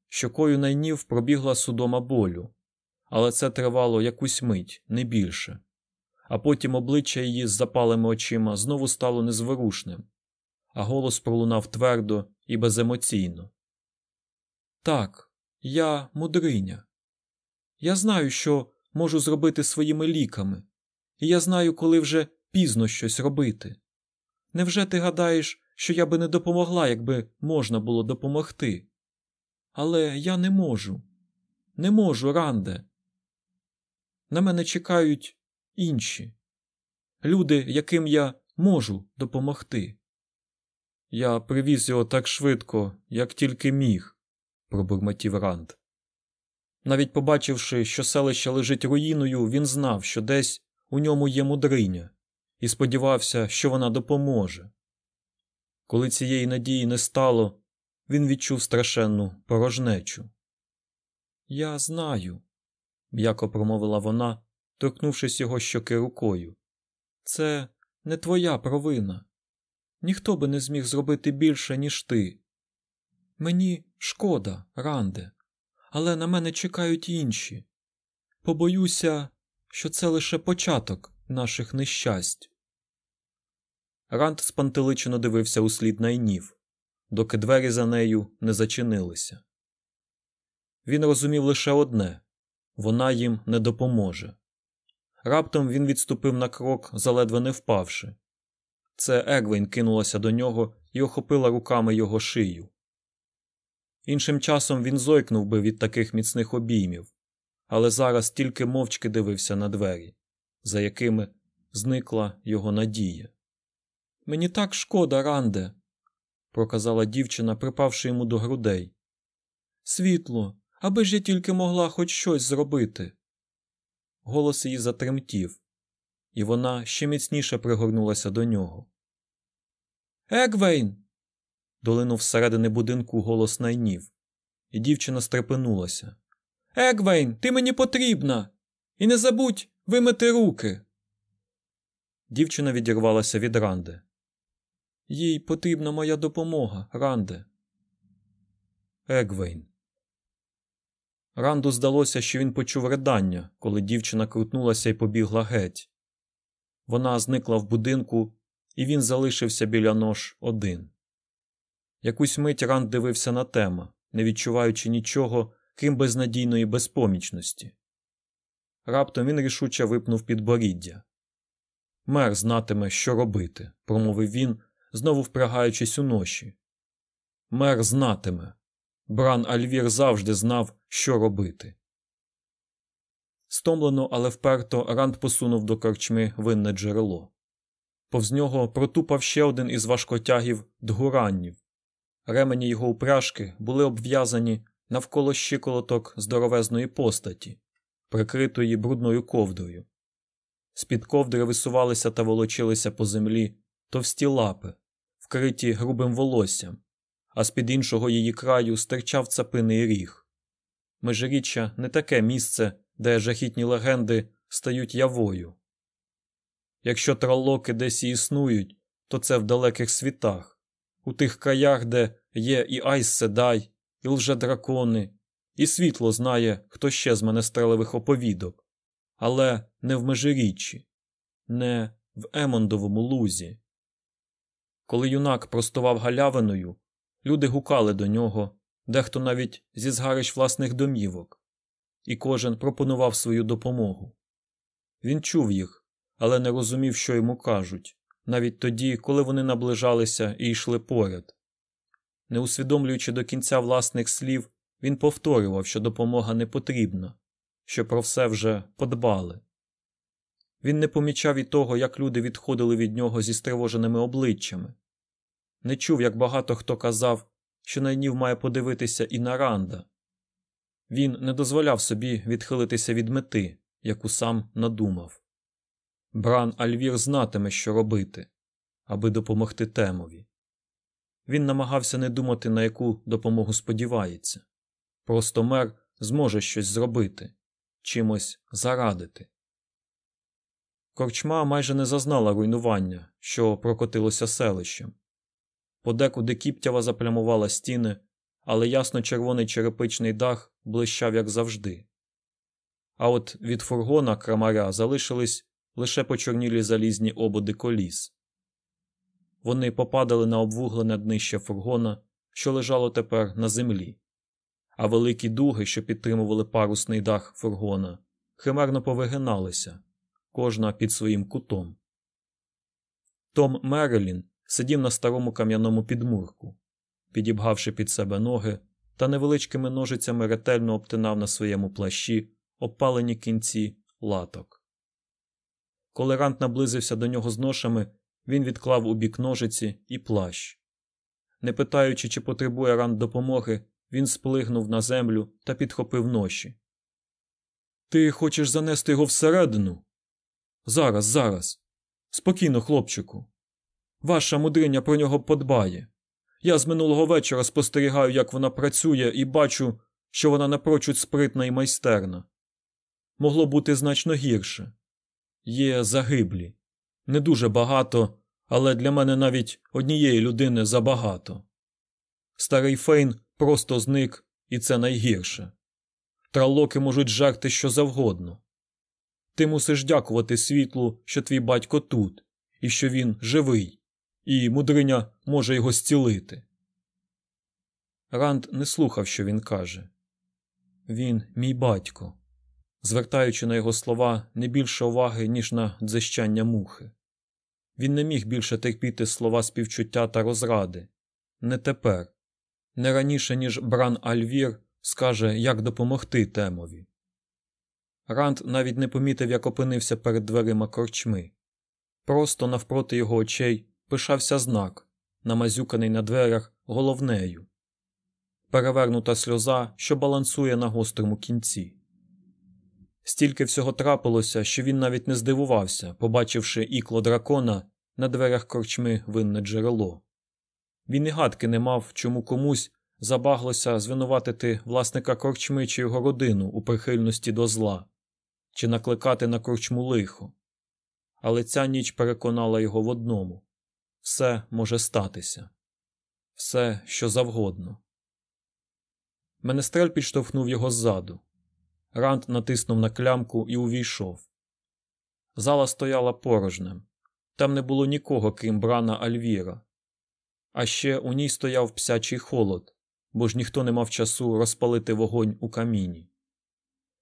Speaker 1: Щокою найнів пробігла судома болю, але це тривало якусь мить, не більше. А потім обличчя її з запалими очима знову стало незворушним, а голос пролунав твердо і беземоційно. Так, я мудриня. Я знаю, що можу зробити своїми ліками, і я знаю, коли вже пізно щось робити. Невже ти гадаєш, що я би не допомогла, якби можна було допомогти? Але я не можу. Не можу, Ранде. На мене чекають інші люди, яким я можу допомогти. Я привіз його так швидко, як тільки міг, пробурмотів Ранд. Навіть побачивши, що селище лежить руїною, він знав, що десь у ньому є мудриня, і сподівався, що вона допоможе. Коли цієї надії не стало, він відчув страшенну порожнечу. Я знаю, м'яко промовила вона, торкнувшись його щоки рукою. Це не твоя провина. Ніхто би не зміг зробити більше, ніж ти. Мені шкода, Ранде, але на мене чекають інші. Побоюся, що це лише початок наших нещасть. Ранд спантеличено дивився у слід найнів, доки двері за нею не зачинилися. Він розумів лише одне вона їм не допоможе. Раптом він відступив на крок, заледве не впавши. Це Егвейн кинулася до нього і охопила руками його шию. Іншим часом він зойкнув би від таких міцних обіймів, але зараз тільки мовчки дивився на двері, за якими зникла його надія. Мені так шкода, Ранде, проказала дівчина, припавши йому до грудей. Світло, аби ж я тільки могла хоч щось зробити. Голос її затремтів, і вона ще міцніше пригорнулася до нього. Егвейн. долинув всередини будинку голос найнів, і дівчина стрепенулася. Егвейн, ти мені потрібна. І не забудь вимити руки. Дівчина відірвалася від Ранде. Їй потрібна моя допомога, Ранде. Егвейн. Ранду здалося, що він почув ридання, коли дівчина крутнулася і побігла геть. Вона зникла в будинку, і він залишився біля нож один. Якусь мить Ранд дивився на тема, не відчуваючи нічого, крім безнадійної безпомічності. Раптом він рішуче випнув підборіддя. Мер знатиме, що робити, промовив він, знову впрягаючись у ноші. Мер знатиме. Бран Альвір завжди знав, що робити. Стомлено, але вперто Ранд посунув до корчми винне джерело. Повз нього протупав ще один із важкотягів дгураннів. Ремені його упряжки були обв'язані навколо щиколоток здоровезної постаті, прикритої брудною ковдрою. З під ковдри висувалися та волочилися по землі товсті лапи, вкриті грубим волоссям, а з під іншого її краю стирчав цапиний ріг. Межиріччя не таке місце, де жахітні легенди стають явою. Якщо тралоки десь і існують, то це в далеких світах, у тих краях, де є і Айс Седай, і лжедракони, і світло знає, хто ще з менестрелевих оповідок, але не в межиріччі, не в Емондовому лузі. Коли юнак простував галявиною, люди гукали до нього, дехто навіть зі згарищ власних домівок, і кожен пропонував свою допомогу. Він чув їх, але не розумів, що йому кажуть, навіть тоді, коли вони наближалися і йшли поряд. Не усвідомлюючи до кінця власних слів, він повторював, що допомога не потрібна, що про все вже подбали. Він не помічав і того, як люди відходили від нього зі стривоженими обличчями, не чув, як багато хто казав, що найнів має подивитися і на Ранда. Він не дозволяв собі відхилитися від мети, яку сам надумав. Бран Альвір знатиме, що робити, аби допомогти темові. Він намагався не думати, на яку допомогу сподівається. Просто мер зможе щось зробити, чимось зарадити. Корчма майже не зазнала руйнування, що прокотилося селищем. Подекуди кіптява заплямувала стіни, але ясно червоний черепичний дах блищав, як завжди. А от від фургона крамаря залишились лише почорнілі залізні ободи коліс. Вони попадали на обвуглене днище фургона, що лежало тепер на землі, а великі дуги, що підтримували парусний дах фургона, химерно повигиналися, кожна під своїм кутом. Том Мерелін сидів на старому кам'яному підмурку, підібгавши під себе ноги та невеличкими ножицями ретельно обтинав на своєму плащі обпалені кінці латок. Коли Рант наблизився до нього з ношами, він відклав у бік ножиці і плащ. Не питаючи, чи потребує Рант допомоги, він сплигнув на землю та підхопив ноші. Ти хочеш занести його всередину? Зараз, зараз. Спокійно, хлопчику. Ваша мудриня про нього подбає. Я з минулого вечора спостерігаю, як вона працює, і бачу, що вона напрочуд спритна і майстерна. Могло бути значно гірше. Є загиблі. Не дуже багато, але для мене навіть однієї людини забагато. Старий Фейн просто зник, і це найгірше. Тралоки можуть жерти що завгодно. Ти мусиш дякувати світлу, що твій батько тут, і що він живий, і мудриня може його зцілити. Ранд не слухав, що він каже. Він мій батько, звертаючи на його слова не більше уваги, ніж на дзищання мухи. Він не міг більше терпіти слова співчуття та розради. Не тепер, не раніше, ніж Бран Альвір скаже, як допомогти темові. Ранд навіть не помітив, як опинився перед дверима корчми. Просто навпроти його очей пишався знак, намазюканий на дверях головнею. Перевернута сльоза, що балансує на гострому кінці. Стільки всього трапилося, що він навіть не здивувався, побачивши ікло дракона на дверях корчми винне джерело. Він і гадки не мав, чому комусь забаглося звинуватити власника корчми чи його родину у прихильності до зла, чи накликати на корчму лихо. Але ця ніч переконала його в одному все може статися, все, що завгодно. Менестрель підштовхнув його ззаду. Ранд натиснув на клямку і увійшов. Зала стояла порожнем. Там не було нікого, крім брана Альвіра. А ще у ній стояв псячий холод, бо ж ніхто не мав часу розпалити вогонь у каміні.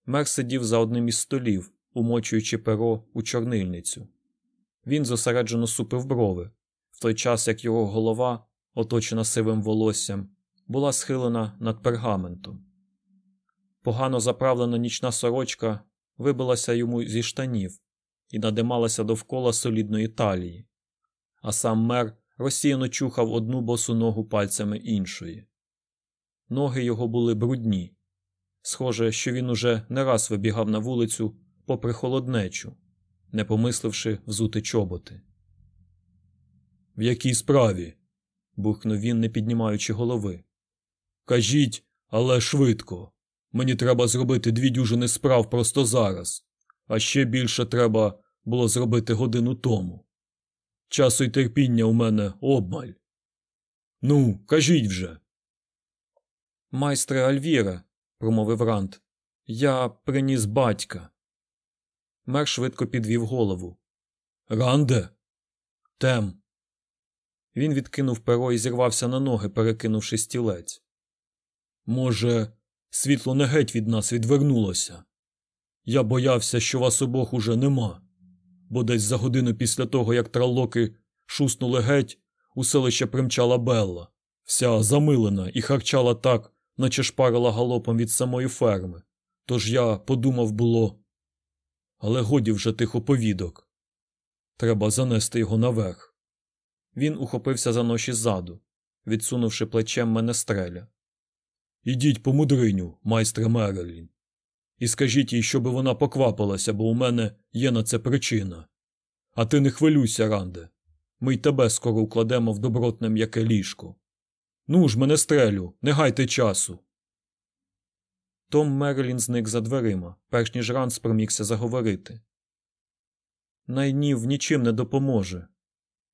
Speaker 1: Мер сидів за одним із столів, умочуючи перо у чорнильницю. Він зосереджено супив брови, в той час як його голова, оточена сивим волоссям, була схилена над пергаментом. Погано заправлена нічна сорочка вибилася йому зі штанів і надималася довкола солідної талії, а сам мер розсіяно чухав одну босу ногу пальцями іншої. Ноги його були брудні. Схоже, що він уже не раз вибігав на вулицю попри холоднечу, не помисливши взути чоботи. В якій справі? бухнув він, не піднімаючи голови. Кажіть, але швидко. Мені треба зробити дві дюжини справ просто зараз, а ще більше треба було зробити годину тому. Часу й терпіння у мене обмаль. Ну, кажіть вже. Майстре Альвіра, промовив Рант, я приніс батька. Мер швидко підвів голову. Ранде? Тем. Він відкинув перо і зірвався на ноги, перекинувши стілець. Може, світло не геть від нас відвернулося. Я боявся, що вас обох уже нема, бо десь за годину після того, як тралоки шуснули геть, у селище примчала Белла, вся замилена і харчала так, наче шпарила галопом від самої ферми. Тож я подумав було. Але годі вже тих оповідок. Треба занести його наверх. Він ухопився за ноші ззаду, відсунувши плечем менестреля. Ідіть по мудриню, майстре Мерлін, і скажіть їй, щоби вона поквапилася, бо у мене є на це причина. А ти не хвилюйся, Ранде. Ми й тебе скоро укладемо в добротне м'яке ліжко. Ну ж, менестрелю, не гайте часу. Том Мерлін зник за дверима, перш ніж Ранд спромігся заговорити. Найнів нічим не допоможе.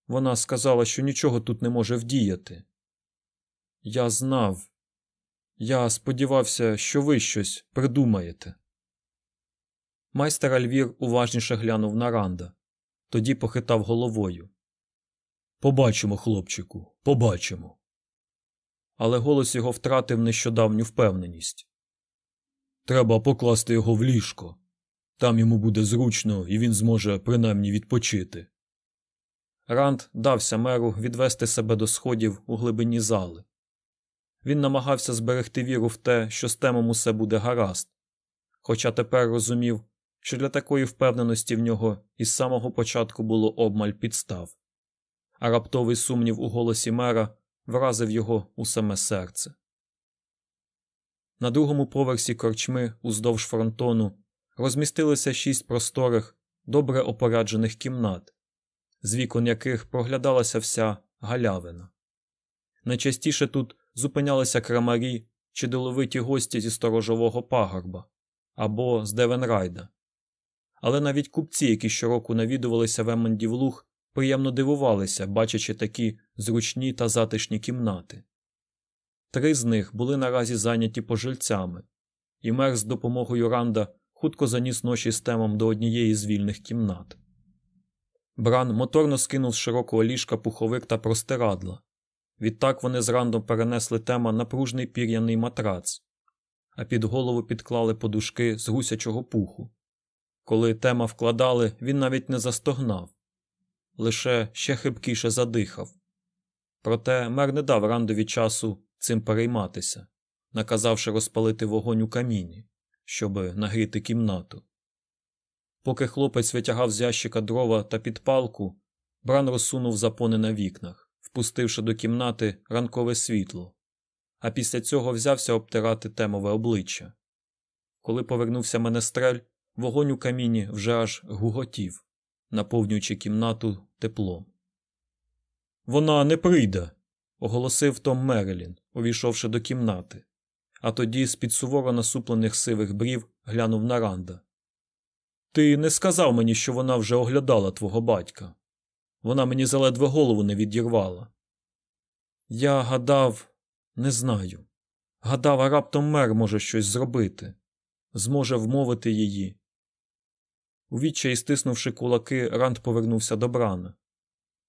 Speaker 1: Вона сказала, що нічого тут не може вдіяти. Я знав. Я сподівався, що ви щось придумаєте. Майстер Альвір уважніше глянув на Ранда, тоді похитав головою. Побачимо, хлопчику, побачимо. Але голос його втратив нещодавню впевненість. Треба покласти його в ліжко. Там йому буде зручно, і він зможе принаймні відпочити. Ранд дався меру відвести себе до сходів у глибині зали. Він намагався зберегти віру в те, що з темом усе буде гаразд, хоча тепер розумів, що для такої впевненості в нього із самого початку було обмаль підстав, а раптовий сумнів у голосі мера вразив його у саме серце. На другому поверсі корчми уздовж фронтону розмістилися шість просторих, добре опоряджених кімнат, з вікон яких проглядалася вся галявина. Найчастіше тут зупинялися крамарі чи деловиті гості зі сторожового пагорба або з Девенрайда. Але навіть купці, які щороку навідувалися в Еммондів Луг, приємно дивувалися, бачачи такі зручні та затишні кімнати. Три з них були наразі зайняті пожильцями, і мер з допомогою Ранда хутко заніс ноші з темом до однієї з вільних кімнат. Бран моторно скинув з широкого ліжка пуховик та простирадла. Відтак вони з перенесли тема на пружний пір'яний матрац, а під голову підклали подушки з гусячого пуху. Коли тема вкладали, він навіть не застогнав, лише ще хибкіше задихав. Проте мер не дав рандові часу цим перейматися, наказавши розпалити вогонь у каміні, щоби нагріти кімнату. Поки хлопець витягав з ящика дрова та підпалку, Бран розсунув запони на вікнах, впустивши до кімнати ранкове світло, а після цього взявся обтирати темове обличчя. Коли повернувся менестрель, вогонь у каміні вже аж гуготів, наповнюючи кімнату теплом. Вона не прийде, оголосив Том Мерелін, увійшовши до кімнати, а тоді з під суворо насуплених сивих брів глянув на Ранда. Ти не сказав мені, що вона вже оглядала твого батька. Вона мені заледве голову не відірвала. Я гадав, не знаю. Гадав, а раптом мер може щось зробити, зможе вмовити її. У відчаї стиснувши кулаки, Ранд повернувся до брана.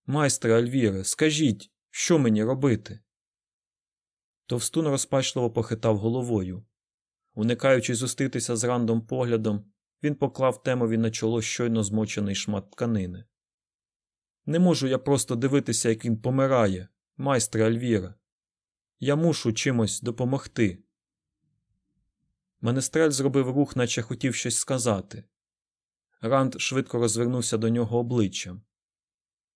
Speaker 1: Майстре Альвіре, скажіть, що мені робити? Товстун розпачливо похитав головою. Уникаючи зустрітися з рандом поглядом, він поклав темові на чоло щойно змочений шмат тканини. Не можу я просто дивитися, як він помирає, майстре Альвіра. Я мушу чимось допомогти. Менестрель зробив рух, наче хотів щось сказати. Ранд швидко розвернувся до нього обличчям.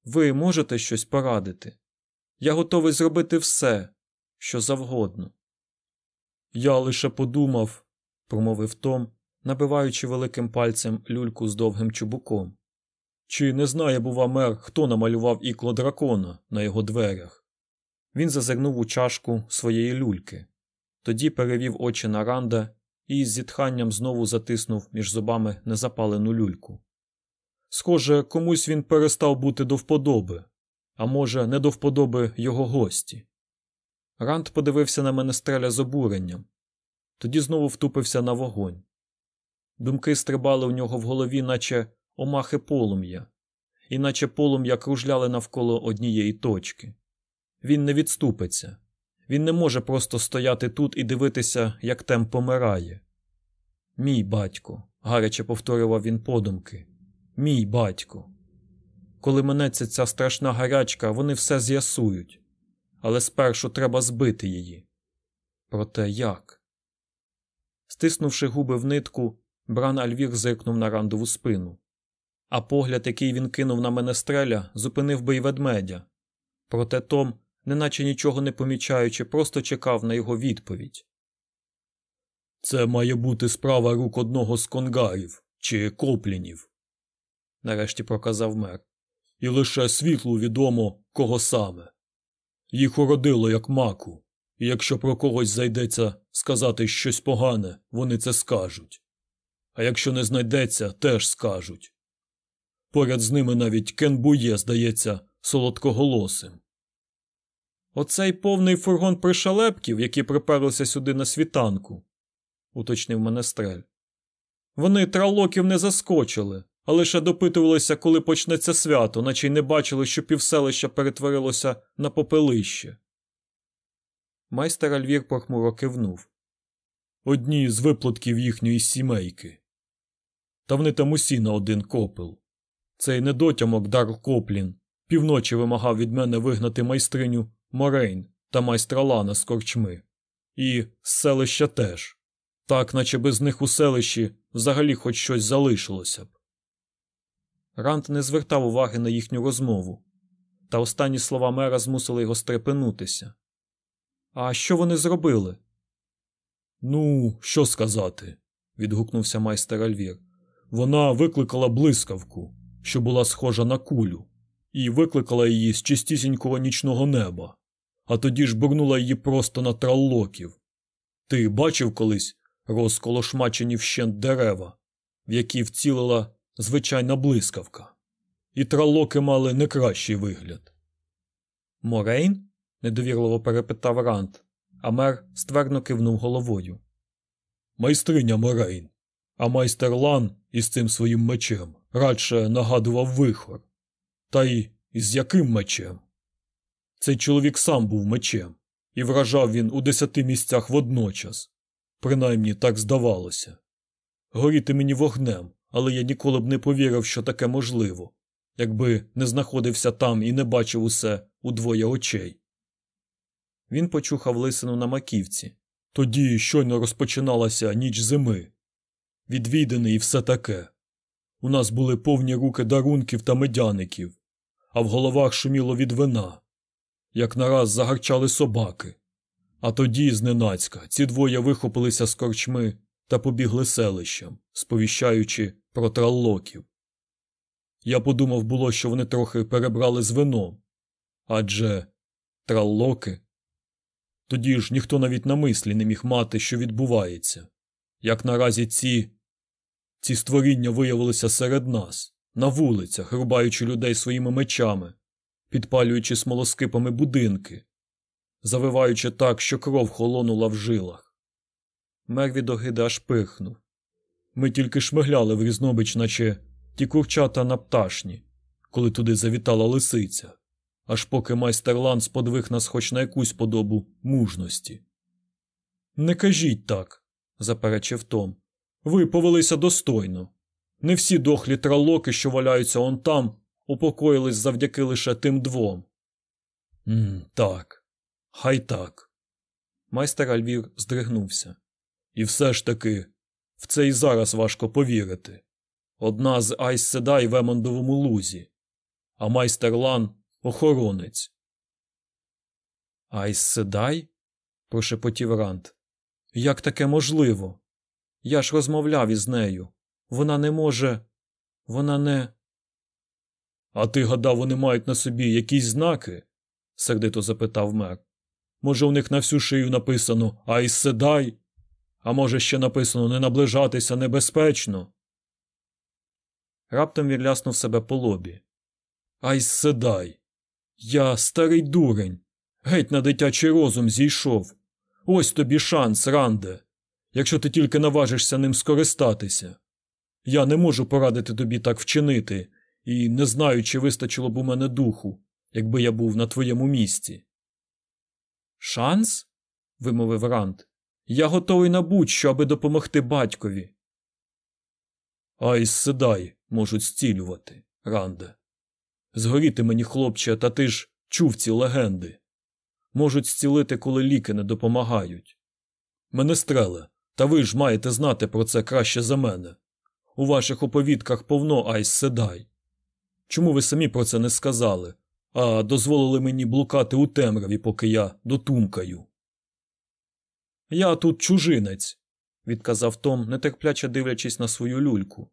Speaker 1: Ви можете щось порадити? Я готовий зробити все, що завгодно. Я лише подумав, промовив Том, набиваючи великим пальцем люльку з довгим чубуком. Чи не знає, бува, мер, хто намалював ікло дракона на його дверях? Він зазирнув у чашку своєї люльки, тоді перевів очі на Ранда і з зітханням знову затиснув між зубами незапалену люльку. Схоже, комусь він перестав бути до вподоби, а може, не до вподоби його гості. Ранд подивився на менестреля з обуренням, тоді знову втупився на вогонь. Думки стрибали у нього в голові, наче омахи полум'я, і наче полум'я кружляли навколо однієї точки. Він не відступиться, він не може просто стояти тут і дивитися, як тем помирає. Мій батько, гаряче повторював він подумки. Мій батько. Коли минеться ця страшна гарячка, вони все з'ясують, але спершу треба збити її. Проте як? Стиснувши губи в нитку, Бран Альвір зиркнув на рандову спину, а погляд, який він кинув на менестреля, зупинив би й ведмедя. Проте Том, неначе нічого не помічаючи, просто чекав на його відповідь. Це має бути справа рук одного з конгарів чи коплінів, нарешті проказав мер. І лише світлу відомо, кого саме. Їх уродило як маку, і якщо про когось зайдеться сказати щось погане, вони це скажуть. А якщо не знайдеться, теж скажуть. Поряд з ними навіть Кенбує, здається, солодкоголосим. Оцей повний фургон пришалепків, які приперлися сюди на світанку, уточнив менестрель. Вони тралоків не заскочили, а лише допитувалися, коли почнеться свято, наче й не бачили, що півселища перетворилося на попелище. Майстер Альвір похмуро кивнув. Одні з виплатків їхньої сімейки. Та вони там усі на один копил. Цей недотямок Дарл Коплін півночі вимагав від мене вигнати майстриню Морейн та майстра Лана з корчми. І з селища теж. Так, наче без них у селищі взагалі хоч щось залишилося б. Рант не звертав уваги на їхню розмову, та останні слова мера змусили його стрепенутися. А що вони зробили? Ну, що сказати, відгукнувся майстер Альвір. Вона викликала блискавку, що була схожа на кулю, і викликала її з чистісінького нічного неба, а тоді ж бурнула її просто на траллоків. Ти бачив колись розколошмачені вщент дерева, в які вцілила звичайна блискавка, і тралоки мали не кращий вигляд. Морейн? недовірливо перепитав Рант, а мер ствердно кивнув головою. Майстриня Морейн, а майстер Лан із цим своїм мечем радше нагадував вихор. Та й із яким мечем? Цей чоловік сам був мечем, і вражав він у десяти місцях водночас. Принаймні так здавалося. Горіти мені вогнем, але я ніколи б не повірив, що таке можливо, якби не знаходився там і не бачив усе у двоє очей. Він почухав лисину на маківці. Тоді щойно розпочиналася ніч зими. Відвідини і все таке. У нас були повні руки дарунків та медяників,
Speaker 2: а в головах шуміло від вина. Як нараз загарчали собаки. А тоді, зненацька, ці двоє вихопилися з корчми та побігли селищем, сповіщаючи про траллоків. Я подумав було, що вони трохи перебрали з вином. Адже траллоки. Тоді ж ніхто навіть на мислі не міг мати, що відбувається. Як наразі ці ці створіння виявилися серед нас, на вулицях, рубаючи людей своїми мечами, підпалюючи смолоскипами будинки, завиваючи так, що кров холонула в жилах. Мер від огиди аж пирхнув. Ми тільки шмигляли в різнобич, наче ті курчата на пташні, коли туди завітала лисиця, аж поки майстер Ланс подвиг нас хоч на якусь подобу мужності. Не кажіть так, заперечив Том. Ви повелися достойно. Не всі дохлі тралоки, що валяються он там, упокоїлись завдяки лише тим двом. «М, Так, хай так. Майстер Альвір здригнувся. І все ж таки, в це і зараз важко повірити. Одна з Айс Седай в Емондовому лузі, а майстер Лан охоронець. Айс Седай? прошепотів Рант. Як таке можливо? Я ж розмовляв із нею. Вона не може. Вона не. А ти гадав, вони мають на собі якісь знаки? сердито запитав мер. Може, у них на всю шию написано Айс Седай? А може, ще написано не наближатися небезпечно? Раптом він ляснув себе по лобі. Айс Седай. Я старий дурень. Геть на дитячий розум зійшов. Ось тобі шанс, Ранде, якщо ти тільки наважишся ним скористатися. Я не можу порадити тобі так вчинити, і не знаю, чи вистачило б у мене духу, якби я був на твоєму місці. Шанс? вимовив Ранд. Я готовий на будь-що, аби допомогти батькові. Айс седай можуть зцілювати, Ранде. Згоріти мені, хлопче, та ти ж чув ці легенди. Можуть зцілити, коли ліки не допомагають. Мене стреле, та ви ж маєте знати про це краще за мене. У ваших оповідках повно Айс Седай. Чому ви самі про це не сказали, а дозволили мені блукати у темряві, поки я дотумкаю? Я тут чужинець, відказав Том, нетерпляче дивлячись на свою люльку.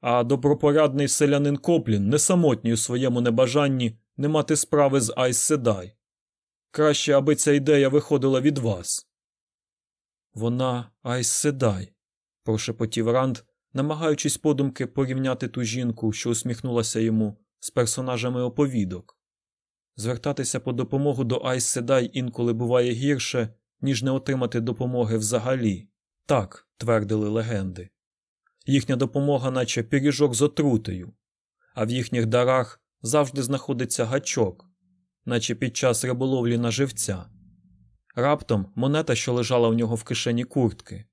Speaker 2: А добропорядний селянин Коплін не самотній у своєму небажанні не мати справи з Айс Седай. Краще, аби ця ідея виходила від вас. Вона Айс Седай, прошепотів Ранд, намагаючись подумки порівняти ту жінку, що усміхнулася йому, з персонажами оповідок. Звертатися по допомогу до Айс Седай інколи буває гірше, ніж не отримати допомоги взагалі. Так, твердили легенди. Їхня допомога, наче пиріжок з отрутою, а в їхніх дарах завжди знаходиться гачок, наче під час риболовлі на живця. Раптом монета, що лежала в нього в кишені куртки,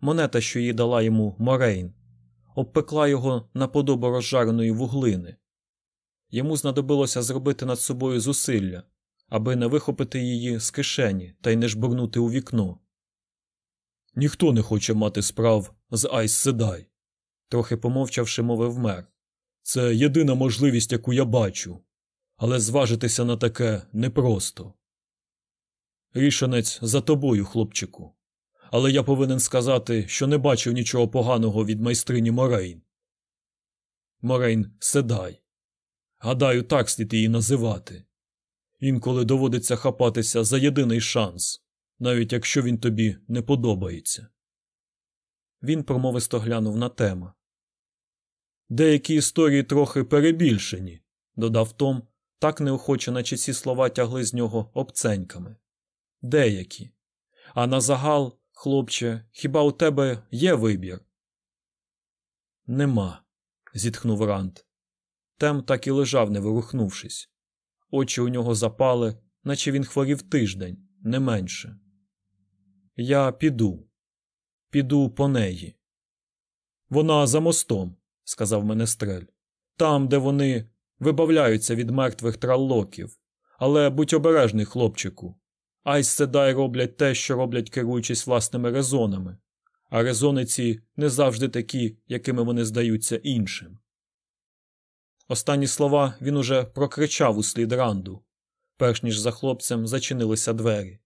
Speaker 2: монета, що їй дала йому Морейн, обпекла його на подобу розжареної вуглини. Йому знадобилося зробити над собою зусилля, аби не вихопити її з кишені та й не жбурнути у вікно. Ніхто не хоче мати справ з Айс Седай, трохи помовчавши, мовив мер. Це єдина можливість, яку я бачу, але зважитися на таке непросто. Рішенець за тобою, хлопчику. Але я повинен сказати, що не бачив нічого поганого від майстрині Морейн. Морейн Седай. Гадаю, так слід її називати. Інколи доводиться хапатися за єдиний шанс, навіть якщо він тобі не подобається. Він промовисто глянув на тема. Деякі історії трохи перебільшені, додав Том, так неохоче, наче ці слова тягли з нього обценьками. Деякі. А на загал, хлопче, хіба у тебе є вибір? Нема, зітхнув Рант. Тем так і лежав, не ворухнувшись. Очі у нього запали, наче він хворів тиждень, не менше. Я піду, піду по неї. Вона за мостом, сказав менестрель. Там, де вони вибавляються від мертвих траллоків. Але будь обережний, хлопчику. Айс Седай роблять те, що роблять, керуючись власними резонами, а резони ці не завжди такі, якими вони здаються іншим.
Speaker 1: Останні слова він уже прокричав у слід ранду, перш ніж за хлопцем зачинилися двері.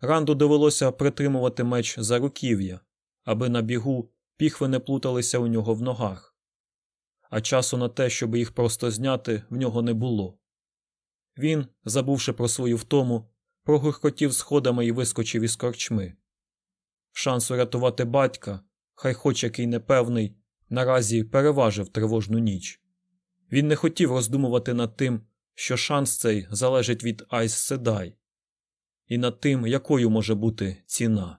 Speaker 1: Ранду довелося притримувати меч за руків'я, аби на бігу піхви не плуталися у нього в ногах, а часу на те, щоб їх просто зняти, в нього не було. Він, забувши про свою втому, прогуркотів сходами і вискочив із корчми. Шанс урятувати батька, хай хоч який непевний, наразі переважив тривожну ніч. Він не хотів роздумувати над тим, що шанс цей залежить від Айс Седай, і над тим, якою може бути ціна.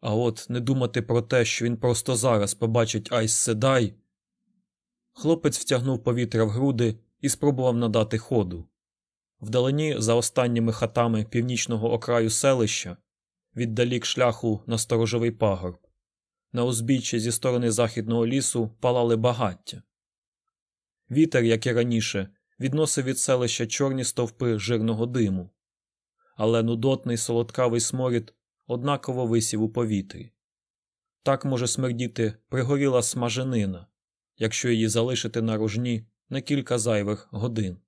Speaker 1: А от не думати про те, що він просто зараз побачить Айс Седай. Хлопець втягнув повітря в груди і спробував надати ходу. Вдалині, за останніми хатами північного окраю селища, віддалік шляху на сторожовий пагорб, на узбіччі зі сторони західного лісу палали багаття. Вітер, як і раніше, відносив від селища чорні стовпи жирного диму, але нудотний солодкавий сморід однаково висів у повітрі. Так може смердіти пригоріла смаженина, якщо її залишити на рожні на кілька зайвих годин.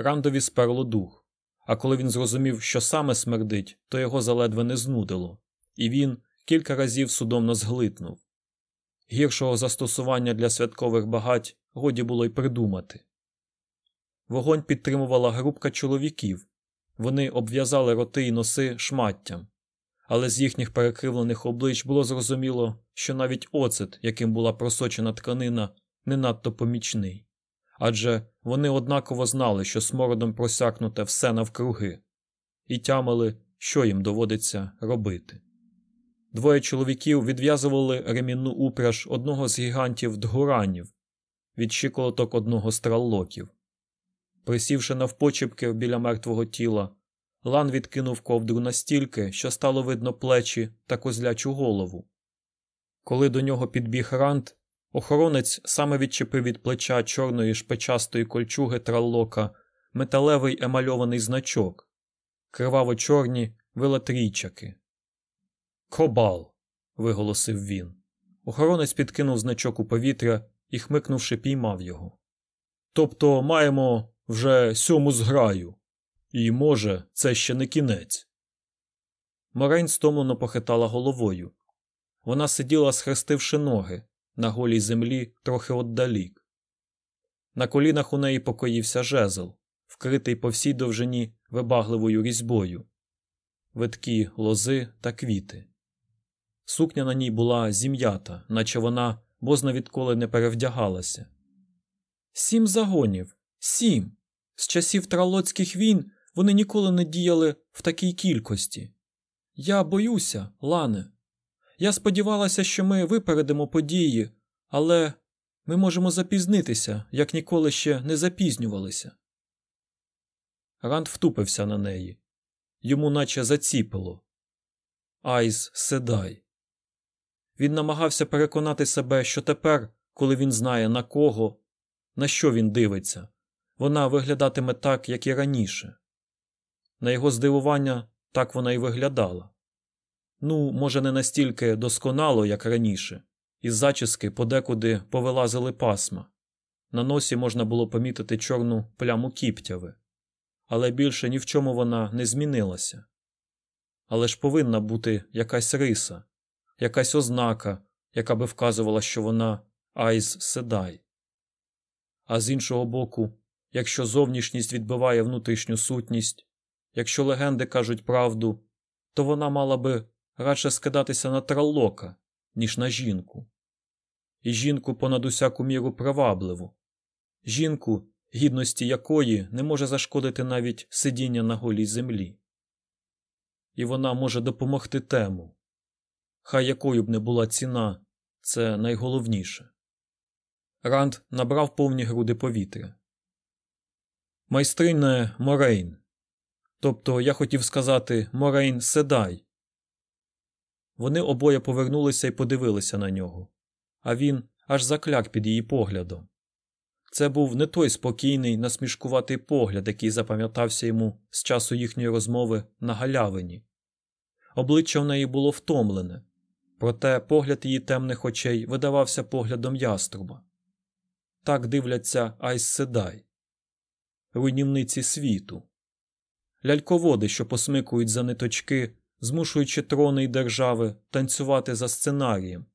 Speaker 1: Рандові сперло дух, а коли він зрозумів, що саме смердить, то його заледве не знудило, і він кілька разів судомно зглитнув. Гіршого застосування для святкових багать годі було й придумати. Вогонь підтримувала групка чоловіків, вони обв'язали роти й носи шматтям, але з їхніх перекривлених облич було зрозуміло, що навіть оцет, яким була просочена тканина, не надто помічний адже вони однаково знали, що смородом просякнуте все навкруги, і тямили, що їм доводиться робити. Двоє чоловіків відв'язували ремінну упряж одного з гігантів дгуранів від щиколоток одного з траллоків. Присівши навпочепки біля мертвого тіла, Лан відкинув ковдру настільки, що стало видно плечі та козлячу голову. Коли до нього підбіг рант, охоронець саме відчепив від плеча чорної шпичастої кольчуги траллока металевий емальований значок, криваво чорні велетрійчаки. Кобал. виголосив він. Охоронець підкинув значок у повітря і, хмикнувши, піймав його. Тобто маємо вже сьому зграю. І, може, це ще не кінець. Морейн стомлено похитала головою. Вона сиділа, схрестивши ноги, на голій землі трохи отдалік. На колінах у неї покоївся жезл, вкритий по всій довжині вибагливою різьбою, виткі лози та квіти. Сукня на ній була зім'ята, наче вона бозна відколи не перевдягалася. Сім загонів, сім. З часів тралоцьких війн вони ніколи не діяли в такій кількості. Я боюся, Лане. Я сподівалася, що ми випередимо події, але ми можемо запізнитися, як ніколи ще не запізнювалися. Ранд втупився на неї. Йому наче заціпило. Айз седай. Він намагався переконати себе, що тепер, коли він знає на кого, на що він дивиться, вона виглядатиме так, як і раніше. На його здивування, так вона й виглядала. Ну, може, не настільки досконало, як раніше, із зачіски подекуди повилазили пасма. На носі можна було помітити чорну пляму кіптяви, але більше ні в чому вона не змінилася. Але ж повинна бути якась риса, якась ознака, яка би вказувала, що вона Айз Седай. А з іншого боку, якщо зовнішність відбиває внутрішню сутність, якщо легенди кажуть правду, то вона мала би радше скидатися на траллока, ніж на жінку. І жінку понад усяку міру привабливу, жінку, гідності якої не може зашкодити навіть сидіння на голій землі. І вона може допомогти тему. Хай якою б не була ціна, це найголовніше. Ранд набрав повні груди повітря. Майстрине Морейн. Тобто я хотів сказати Морейн Седай, вони обоє повернулися і подивилися на нього, а він аж закляк під її поглядом. Це був не той спокійний, насмішкуватий погляд, який запам'ятався йому з часу їхньої розмови на галявині. Обличчя в неї було втомлене, проте погляд її темних очей видавався поглядом яструба. так дивляться Айс Седай, руйнівниці світу, ляльководи, що посмикують за ниточки, змушуючи трони й держави танцювати за сценарієм,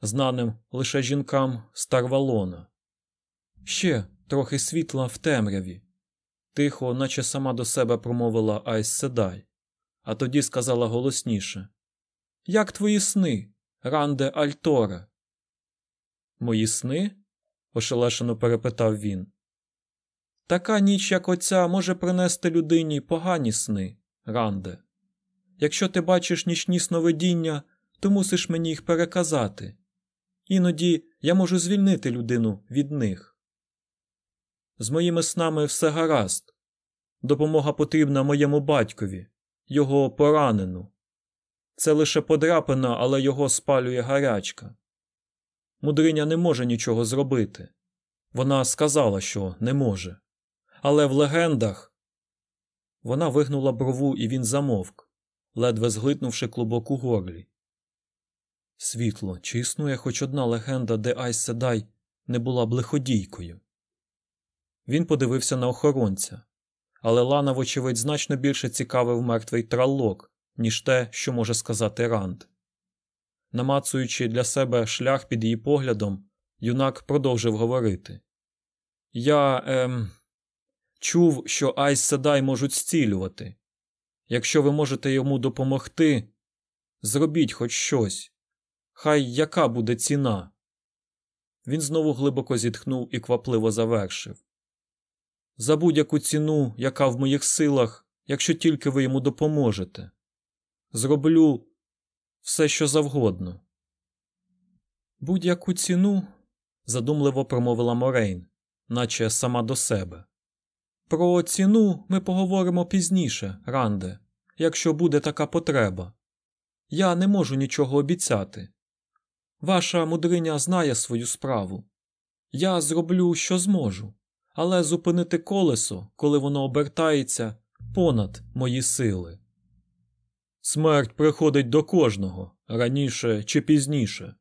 Speaker 1: знаним лише жінкам Старвалона. Ще трохи світла в темряві. Тихо, наче сама до себе промовила Айс Седай, а тоді сказала голосніше Як твої сни, Ранде Альторе? Мої сни? ошелешено перепитав він. Така ніч, як оця, може принести людині погані сни, Ранде. Якщо ти бачиш нічні сновидіння, то мусиш мені їх переказати. Іноді я можу звільнити людину від них. З моїми снами все гаразд. Допомога потрібна моєму батькові, його поранену. Це лише подряпина, але його спалює гарячка. Мудриня не може нічого зробити. Вона сказала, що не може. Але в легендах вона вигнула брову, і він замовк, ледве зглитнувши клубок у горлі. Світло, чи існує хоч одна легенда, де Айс Седай не була б лиходійкою? Він подивився на охоронця, але Лана, вочевидь, значно більше цікавив мертвий траллок, ніж те, що може сказати Ранд. Намацуючи для себе шлях під її поглядом, юнак продовжив говорити Я ем, чув, що Айс Седай можуть зцілювати. Якщо ви можете йому допомогти, зробіть хоч щось. Хай яка буде ціна. Він знову глибоко зітхнув і квапливо завершив. За будь-яку ціну, яка в моїх силах, якщо тільки ви йому допоможете. Зроблю все, що завгодно. Будь-яку ціну, задумливо промовила Морейн, наче сама до себе. Про ціну ми поговоримо пізніше, Ранде, якщо буде така потреба. Я не можу нічого обіцяти. Ваша мудриня знає свою справу. Я зроблю, що зможу, але зупинити колесо, коли воно обертається, понад мої сили. Смерть приходить до кожного раніше чи пізніше,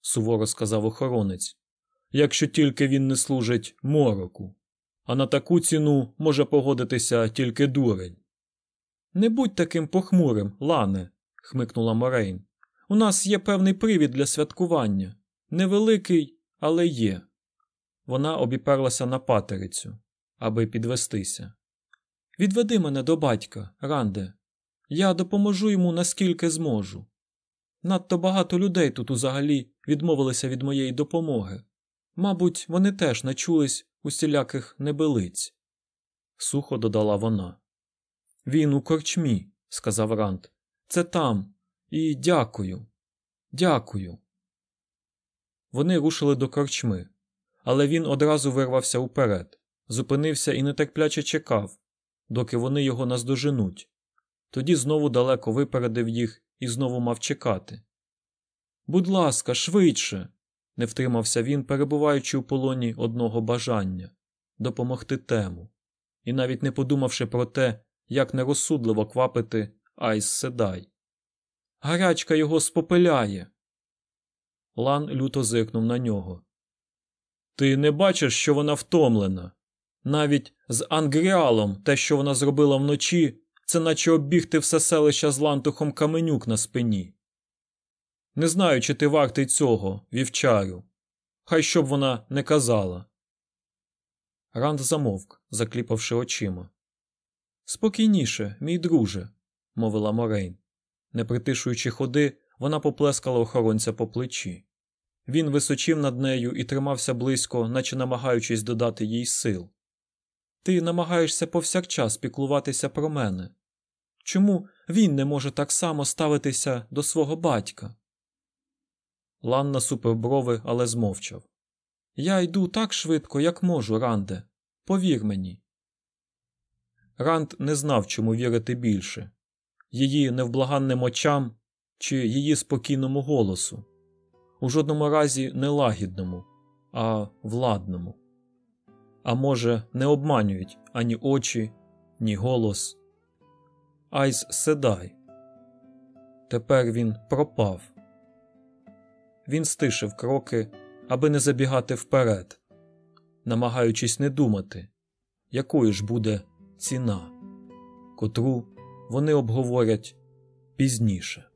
Speaker 1: суворо сказав охоронець, якщо тільки він не служить мороку, а на таку ціну може погодитися тільки дурень. Не будь таким похмурим, Лане, хмикнула Морейн. У нас є певний привід для святкування. Невеликий, але є. Вона обіперлася на патерицю, аби підвестися. Відведи мене до батька, Ранде. Я допоможу йому наскільки зможу. Надто багато людей тут узагалі відмовилися від моєї допомоги. Мабуть, вони теж начулись усіляких небелиць. Сухо додала вона. Він у корчмі, сказав Ранд. Це там. І дякую. Дякую. Вони рушили до корчми, але він одразу вирвався уперед, зупинився і нетерпляче чекав, доки вони його наздоженуть. Тоді знову далеко випередив їх і знову мав чекати. Будь ласка, швидше. Не втримався він, перебуваючи у полоні одного бажання допомогти тему, і навіть не подумавши про те, як нерозсудливо квапити Айс Седай. Гарячка його спопиляє. Лан люто зиркнув на нього. Ти не бачиш, що вона втомлена. Навіть з Ангріалом те, що вона зробила вночі, це наче оббігти все селище з лантухом каменюк на спині. Не знаю, чи ти вартий цього, вівчарю. Хай що б вона не казала. Ранд замовк, закліпавши очима. Спокійніше, мій друже, мовила Морейн. Не притишуючи ходи, вона поплескала охоронця по плечі. Він височив над нею і тримався близько, наче намагаючись додати їй сил. Ти намагаєшся повсякчас піклуватися про мене. Чому він не може так само ставитися до свого батька? Лан насупив брови, але змовчав. Я йду так швидко, як можу, Ранде. Повір мені. Ранд не знав, чому вірити більше її невблаганним очам чи її спокійному голосу, у жодному разі не лагідному, а владному. А може, не обманюють ані очі, ні голос. Айс седай. Тепер він пропав. Він стишив кроки, аби не забігати вперед, намагаючись не думати, якою ж буде ціна, котру вони обговорять пізніше.